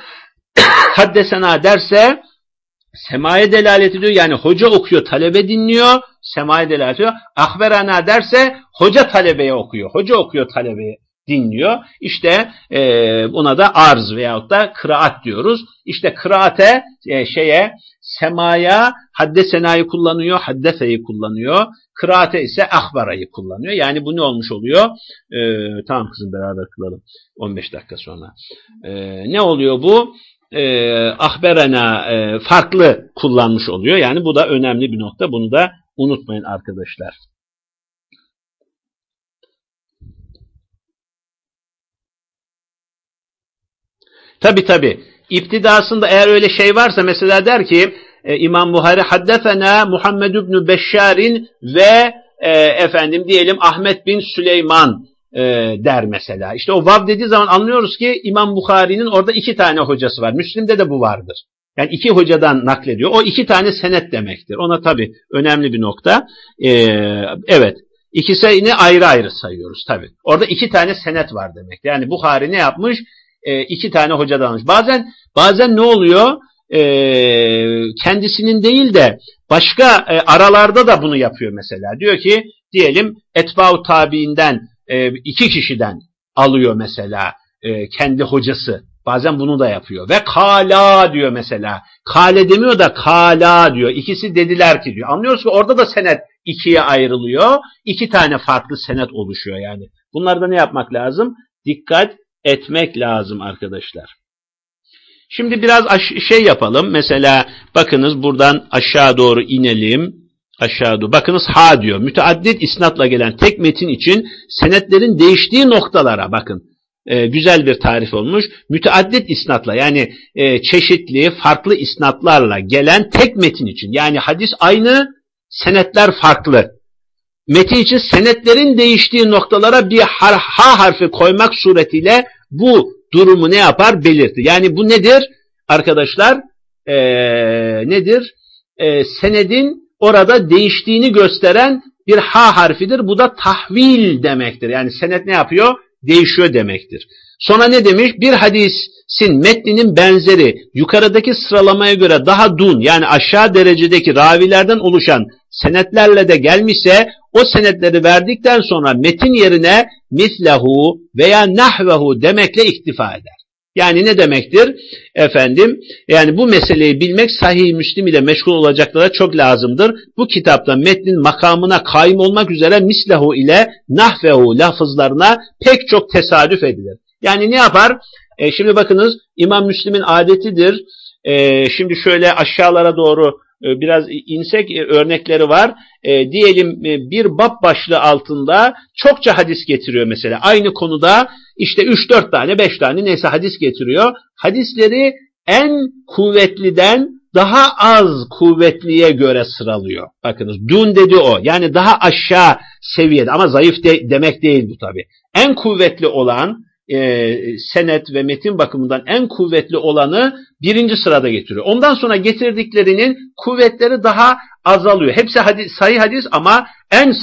haddesena derse semaya delalet ediyor. Yani hoca okuyor, talebe dinliyor, semaya delalet ediyor. Ahberana derse hoca talebeye okuyor. Hoca okuyor, talebeye dinliyor. İşte e, buna da arz veyahut da kıraat diyoruz. İşte kıraate e, şeye semaya hadde senayı kullanıyor, haddefeyi kullanıyor. Kıraate ise ahbarayı kullanıyor. Yani bu ne olmuş oluyor? Ee, tamam kızım beraber kılalım. 15 dakika sonra. Ee, ne oluyor bu? Ee, ahberena e, farklı kullanmış oluyor. Yani bu da önemli bir nokta. Bunu da unutmayın arkadaşlar. Tabi tabi. İptidasında eğer öyle şey varsa mesela der ki e, İmam Buhari haddefena Muhammed ibn Beşşar'in ve e, efendim diyelim Ahmet bin Süleyman e, der mesela. İşte o vav dediği zaman anlıyoruz ki İmam Bukhari'nin orada iki tane hocası var. Müslim'de de bu vardır. Yani iki hocadan naklediyor. O iki tane senet demektir. Ona tabi önemli bir nokta. Ee, evet. İkisini ayrı ayrı sayıyoruz tabi. Orada iki tane senet var demek. Yani Bukhari ne yapmış? Ee, iki tane hocadan almış. Bazen bazen ne oluyor? Ee, kendisinin değil de başka e, aralarda da bunu yapıyor mesela. Diyor ki diyelim etbau tabiinden e, iki kişiden alıyor mesela e, kendi hocası. Bazen bunu da yapıyor. Ve kala diyor mesela. Kale demiyor da kala diyor. İkisi dediler ki diyor. Anlıyoruz ki orada da senet ikiye ayrılıyor. İki tane farklı senet oluşuyor yani. Bunlarda ne yapmak lazım? Dikkat etmek lazım arkadaşlar. Şimdi biraz şey yapalım. Mesela bakınız buradan aşağı doğru inelim. Aşağı doğru. Bakınız ha diyor. Müteaddit isnatla gelen tek metin için senetlerin değiştiği noktalara bakın e, güzel bir tarif olmuş. Müteaddit isnatla yani e, çeşitli farklı isnatlarla gelen tek metin için yani hadis aynı senetler farklı. Metin için senetlerin değiştiği noktalara bir har ha harfi koymak suretiyle bu durumu ne yapar? Belirtir. Yani bu nedir? Arkadaşlar e, nedir? E, senedin orada değiştiğini gösteren bir ha harfidir. Bu da tahvil demektir. Yani senet ne yapıyor? değişiyor demektir. Sonra ne demiş? Bir hadisin metninin benzeri yukarıdaki sıralamaya göre daha dun yani aşağı derecedeki ravilerden oluşan senetlerle de gelmişse o senetleri verdikten sonra metin yerine mislahu veya nahvehu demekle iktifa eder. Yani ne demektir? Efendim, yani bu meseleyi bilmek sahih Müslim ile meşgul olacaklara çok lazımdır. Bu kitapta metnin makamına kaim olmak üzere mislahu ile nahvehu lafızlarına pek çok tesadüf edilir. Yani ne yapar? E, şimdi bakınız İmam Müslim'in adetidir. E, şimdi şöyle aşağılara doğru biraz insek e, örnekleri var. E, diyelim bir bab başlığı altında çokça hadis getiriyor mesela. Aynı konuda işte 3-4 tane 5 tane neyse hadis getiriyor. Hadisleri en kuvvetliden daha az kuvvetliye göre sıralıyor. Bakınız dun dedi o. Yani daha aşağı seviyede ama zayıf de, demek değil bu tabi. En kuvvetli olan e, senet ve metin bakımından en kuvvetli olanı birinci sırada getiriyor. Ondan sonra getirdiklerinin kuvvetleri daha azalıyor. Hepsi hadis, sahih hadis ama en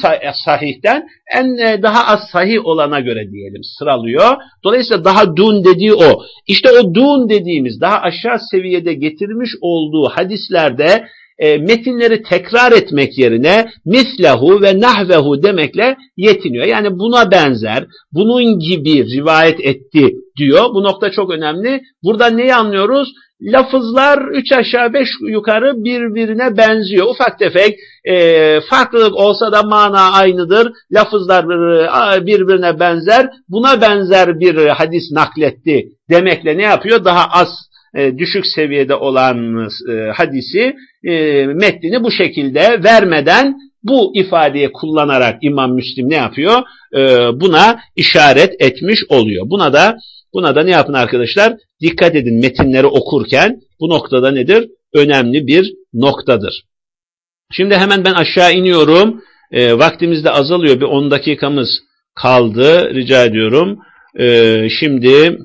sahihten en e, daha az sahih olana göre diyelim sıralıyor. Dolayısıyla daha dun dediği o. İşte o dun dediğimiz daha aşağı seviyede getirmiş olduğu hadislerde e, metinleri tekrar etmek yerine mislahu ve nahvehu demekle yetiniyor. Yani buna benzer, bunun gibi rivayet etti diyor. Bu nokta çok önemli. Burada neyi anlıyoruz? Lafızlar üç aşağı beş yukarı birbirine benziyor. Ufak tefek e, farklılık olsa da mana aynıdır. Lafızlar birbirine benzer. Buna benzer bir hadis nakletti demekle ne yapıyor? Daha az e, düşük seviyede olan e, hadisi e, metnini bu şekilde vermeden bu ifadeyi kullanarak İmam Müslim ne yapıyor? E, buna işaret etmiş oluyor. Buna da buna da ne yapın arkadaşlar? Dikkat edin metinleri okurken bu noktada nedir? Önemli bir noktadır. Şimdi hemen ben aşağı iniyorum. E, vaktimiz de azalıyor. Bir 10 dakikamız kaldı. Rica ediyorum. E, şimdi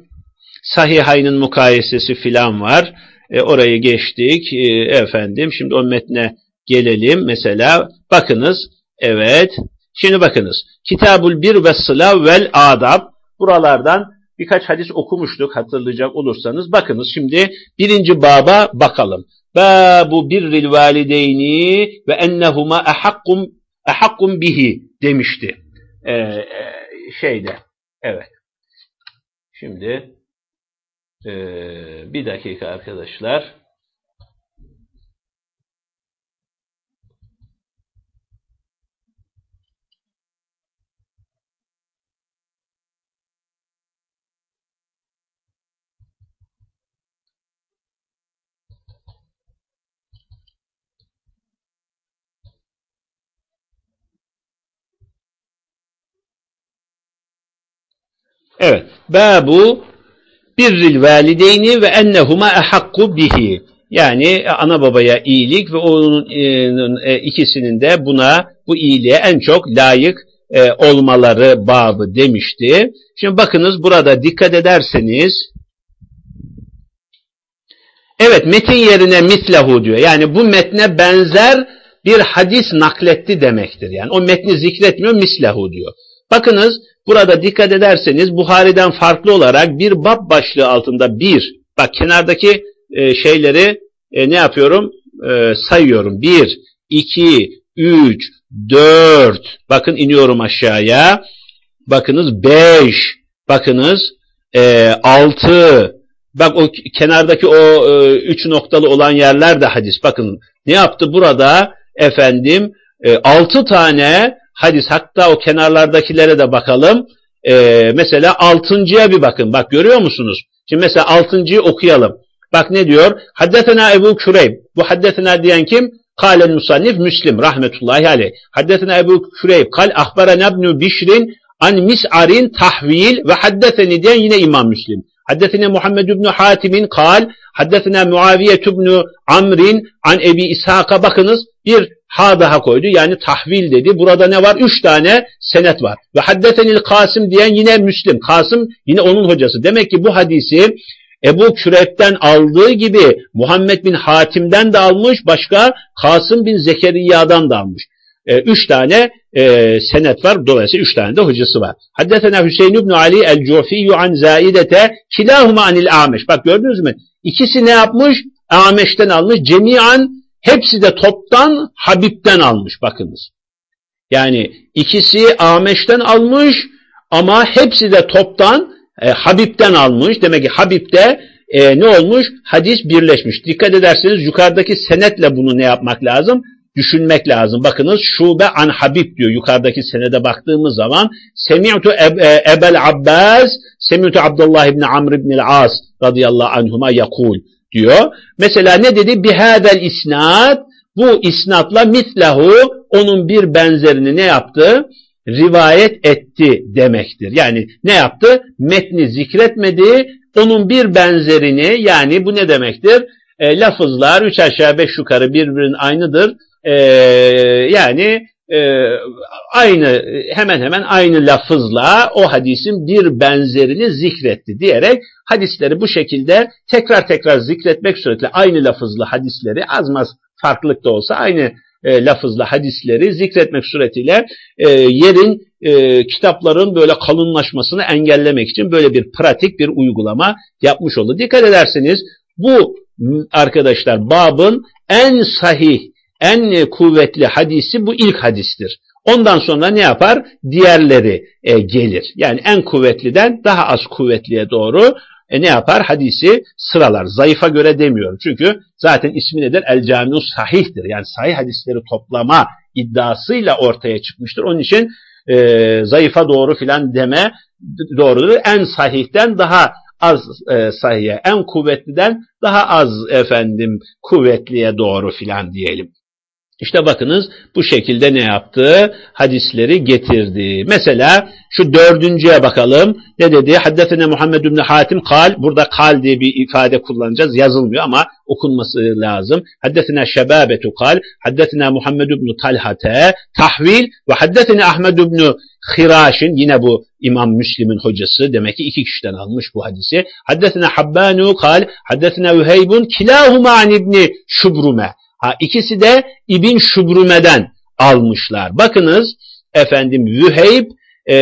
Sahihay'ın mukayesesi filan var. E, orayı geçtik. E, efendim şimdi o metne gelelim. Mesela bakınız. Evet. Şimdi bakınız. Kitabul bir ve sıla vel adab. Buralardan birkaç hadis okumuştuk hatırlayacak olursanız. Bakınız şimdi birinci baba bakalım. Babu birril valideyni ve ennehuma ehakkum ehakkum bihi demişti. Ee, şeyde. Evet. Şimdi ee, bir dakika arkadaşlar. Evet. Babu birril valideyni ve ennehuma ehakku bihi. Yani ana babaya iyilik ve onun e, e, ikisinin de buna bu iyiliğe en çok layık e, olmaları babı demişti. Şimdi bakınız burada dikkat ederseniz evet metin yerine mislehu diyor. Yani bu metne benzer bir hadis nakletti demektir. Yani o metni zikretmiyor mislehu diyor. Bakınız burada dikkat ederseniz Buhari'den farklı olarak bir bab başlığı altında bir, bak kenardaki e, şeyleri e, ne yapıyorum? E, sayıyorum. Bir, iki, üç, dört, bakın iniyorum aşağıya. Bakınız beş, bakınız e, altı, bak o kenardaki o e, üç noktalı olan yerler de hadis. Bakın ne yaptı burada? Efendim e, altı tane hadis hatta o kenarlardakilere de bakalım. Ee, mesela altıncıya bir bakın. Bak görüyor musunuz? Şimdi mesela altıncıyı okuyalım. Bak ne diyor? Haddetena Ebu Küreyb. Bu haddetena diyen kim? Kalen musannif Müslim rahmetullahi aleyh. Haddetena Ebu Küreyb. Kal ahbarana ibn Bişrin an mis'arin tahvil ve haddeteni diyen yine İmam Müslim. Haddetine Muhammed ibn Hatim'in kal, haddetine Muaviye ibn Amr'in an Ebi İshak'a bakınız bir ha daha koydu. Yani tahvil dedi. Burada ne var? Üç tane senet var. Ve haddetenil Kasım diyen yine Müslim. Kasım yine onun hocası. Demek ki bu hadisi Ebu Küreb'den aldığı gibi Muhammed bin Hatim'den de almış, başka Kasım bin Zekeriya'dan da almış. E, üç tane e, senet var. Dolayısıyla üç tane de hocası var. Haddetena Hüseyin ibn Ali el-Cufiyyü an Zaidete kilahuma anil Ameş. Bak gördünüz mü? İkisi ne yapmış? Ameş'ten almış. Cemiyan Hepsi de toptan Habib'den almış bakınız. Yani ikisi Ameş'ten almış ama hepsi de toptan e, Habib'den almış. Demek ki Habib'de e, ne olmuş? Hadis birleşmiş. Dikkat ederseniz yukarıdaki senetle bunu ne yapmak lazım? Düşünmek lazım. Bakınız şube an Habib diyor yukarıdaki senede baktığımız zaman Semi'tu e, Ebel Abbas Semi'tu Abdullah ibn Amr ibn al-As radıyallahu anhuma yakul diyor. Mesela ne dedi? Bihadel isnat bu isnatla mitlahu onun bir benzerini ne yaptı? Rivayet etti demektir. Yani ne yaptı? Metni zikretmedi. Onun bir benzerini yani bu ne demektir? E, lafızlar üç aşağı beş yukarı birbirinin aynıdır. E, yani e, aynı hemen hemen aynı lafızla o hadisin bir benzerini zikretti diyerek hadisleri bu şekilde tekrar tekrar zikretmek suretiyle aynı lafızlı hadisleri az maz farklılık da olsa aynı e, lafızla hadisleri zikretmek suretiyle e, yerin e, kitapların böyle kalınlaşmasını engellemek için böyle bir pratik bir uygulama yapmış oldu. Dikkat ederseniz bu arkadaşlar babın en sahih en kuvvetli hadisi bu ilk hadistir. Ondan sonra ne yapar? Diğerleri e, gelir. Yani en kuvvetliden daha az kuvvetliye doğru e, ne yapar? Hadisi sıralar. Zayıfa göre demiyorum. Çünkü zaten ismi nedir? El Camiu Sahih'tir. Yani sahih hadisleri toplama iddiasıyla ortaya çıkmıştır. Onun için e, zayıfa doğru filan deme doğrudur. En sahihten daha az e, sahiye, en kuvvetliden daha az efendim kuvvetliye doğru filan diyelim. İşte bakınız bu şekilde ne yaptı? Hadisleri getirdi. Mesela şu dördüncüye bakalım. Ne dedi? Haddetine Muhammed ibn Hatim kal. Burada kal diye bir ifade kullanacağız. Yazılmıyor ama okunması lazım. Haddetine şebabetu kal. Haddetine Muhammed ibn Talhate tahvil ve haddetine Ahmed ibn Hiraş'in yine bu İmam Müslim'in hocası demek ki iki kişiden almış bu hadisi. Haddetine Habbanu kal. Haddetine Üheybun kilahuma an ibni Şubrume. Ha, ikisi de İbn Şubrume'den almışlar. Bakınız efendim Vüheyb e,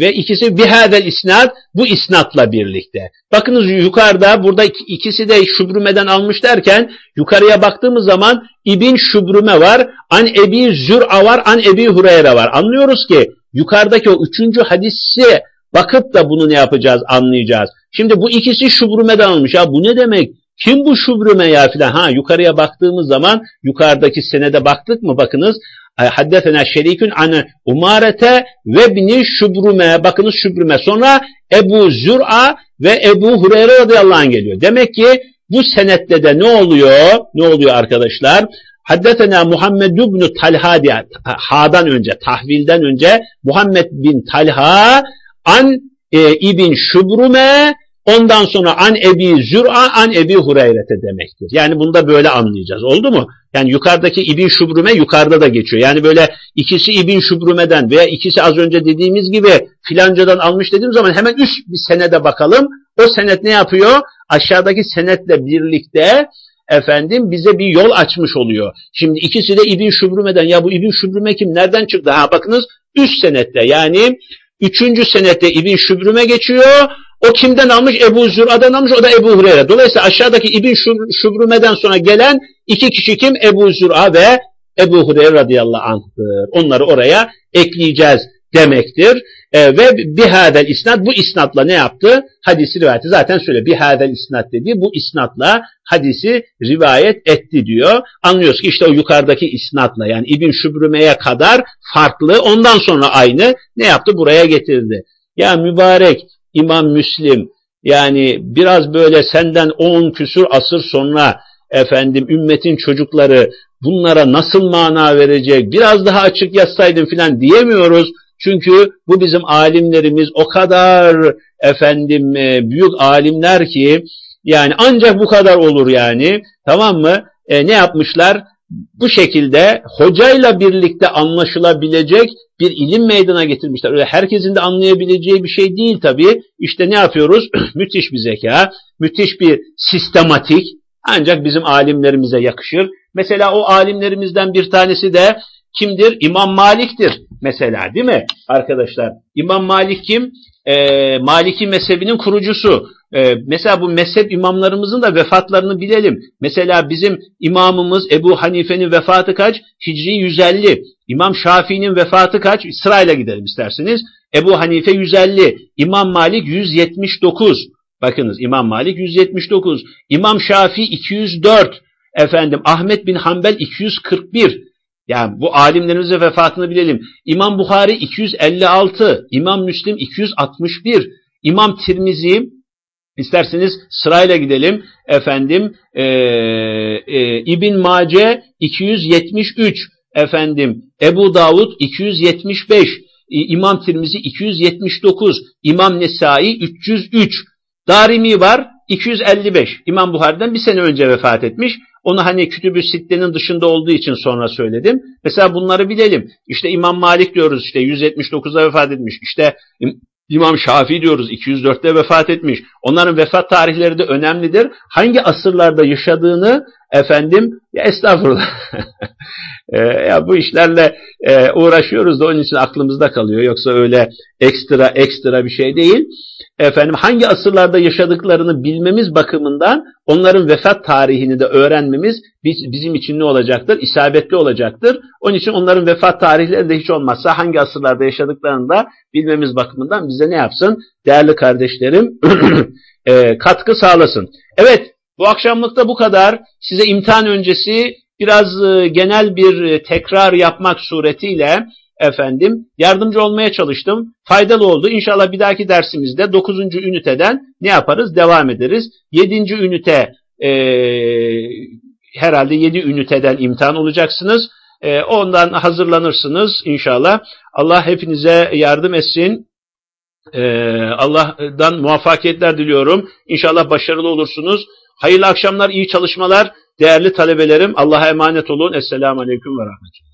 ve ikisi bihadel isnat bu isnatla birlikte. Bakınız yukarıda burada ikisi de Şubrume'den almış derken yukarıya baktığımız zaman İbn Şubrume var, An Ebi Zür'a var, An Ebi Hureyre var. Anlıyoruz ki yukarıdaki o üçüncü hadisi bakıp da bunu ne yapacağız anlayacağız. Şimdi bu ikisi Şubrume'den almış. Ya bu ne demek? Kim bu şubrume ya filan? Ha yukarıya baktığımız zaman yukarıdaki senede baktık mı bakınız. E, haddetena şerikün ane umarete ve bini şubrume. Bakınız şubrume. Sonra Ebu Zür'a ve Ebu Hureyre radıyallahu anh geliyor. Demek ki bu senette de ne oluyor? Ne oluyor arkadaşlar? Haddetena Muhammed ibn Talha diye ha'dan önce, tahvilden önce Muhammed bin Talha an e, İbn Şubrume Ondan sonra an Ebi Zür'a an Ebi Hureyre'te demektir. Yani bunu da böyle anlayacağız. Oldu mu? Yani yukarıdaki İbn Şubrume yukarıda da geçiyor. Yani böyle ikisi İbn Şubrume'den veya ikisi az önce dediğimiz gibi filancadan almış dediğim zaman hemen üst bir senede bakalım. O senet ne yapıyor? Aşağıdaki senetle birlikte efendim bize bir yol açmış oluyor. Şimdi ikisi de İbn Şubrume'den. Ya bu İbn Şubrume kim? Nereden çıktı? Ha bakınız üst senette yani üçüncü senette İbn Şubrume geçiyor. O kimden almış? Ebu Zür'a'dan almış, o da Ebu Hureyre. Dolayısıyla aşağıdaki İbn Şubrume'den sonra gelen iki kişi kim? Ebu Zür'a ve Ebu Hureyre radıyallahu anh'tır. Onları oraya ekleyeceğiz demektir. E, ve bihadel isnat bu isnatla ne yaptı? Hadisi rivayeti zaten söyle. Bihadel isnat dediği bu isnatla hadisi rivayet etti diyor. Anlıyoruz ki işte o yukarıdaki isnatla yani İbn Şübrüme'ye kadar farklı ondan sonra aynı ne yaptı? Buraya getirdi. Ya mübarek İmam Müslim yani biraz böyle senden on küsur asır sonra efendim ümmetin çocukları bunlara nasıl mana verecek biraz daha açık yazsaydın filan diyemiyoruz. Çünkü bu bizim alimlerimiz o kadar efendim e, büyük alimler ki yani ancak bu kadar olur yani tamam mı? E, ne yapmışlar? Bu şekilde hocayla birlikte anlaşılabilecek bir ilim meydana getirmişler. Öyle herkesin de anlayabileceği bir şey değil tabii. İşte ne yapıyoruz? müthiş bir zeka, müthiş bir sistematik ancak bizim alimlerimize yakışır. Mesela o alimlerimizden bir tanesi de kimdir? İmam Malik'tir mesela değil mi arkadaşlar? İmam Malik kim? Ee, Maliki mezhebinin kurucusu. Ee, mesela bu mezhep imamlarımızın da vefatlarını bilelim. Mesela bizim imamımız Ebu Hanife'nin vefatı kaç? Hicri 150. İmam Şafii'nin vefatı kaç? Sırayla gidelim isterseniz. Ebu Hanife 150. İmam Malik 179. Bakınız İmam Malik 179. İmam Şafii 204. Efendim Ahmet bin Hanbel 241. Yani bu alimlerimizin vefatını bilelim. İmam Bukhari 256, İmam Müslim 261, İmam Tirmizi isterseniz sırayla gidelim. Efendim e, e, İbn Mace 273, efendim Ebu Davud 275, İmam Tirmizi 279, İmam Nesai 303, Darimi var 255. İmam Buhari'den bir sene önce vefat etmiş. Onu hani kütübü sittenin dışında olduğu için sonra söyledim. Mesela bunları bilelim. İşte İmam Malik diyoruz işte 179'da vefat etmiş. İşte İmam Şafii diyoruz 204'te vefat etmiş. Onların vefat tarihleri de önemlidir. Hangi asırlarda yaşadığını efendim ya estağfurullah e, ya bu işlerle e, uğraşıyoruz da onun için aklımızda kalıyor. Yoksa öyle ekstra ekstra bir şey değil efendim hangi asırlarda yaşadıklarını bilmemiz bakımından onların vefat tarihini de öğrenmemiz bizim için ne olacaktır? İsabetli olacaktır. Onun için onların vefat tarihleri de hiç olmazsa hangi asırlarda yaşadıklarını da bilmemiz bakımından bize ne yapsın? Değerli kardeşlerim e, katkı sağlasın. Evet bu akşamlıkta bu kadar. Size imtihan öncesi biraz e, genel bir e, tekrar yapmak suretiyle efendim yardımcı olmaya çalıştım. Faydalı oldu. İnşallah bir dahaki dersimizde 9. üniteden ne yaparız? Devam ederiz. 7. ünite e, herhalde 7 üniteden imtihan olacaksınız. E, ondan hazırlanırsınız inşallah. Allah hepinize yardım etsin. Ee, Allah'dan muvaffakiyetler diliyorum. İnşallah başarılı olursunuz. Hayırlı akşamlar, iyi çalışmalar. Değerli talebelerim Allah'a emanet olun. Esselamu Aleyküm ve Rahmetullah.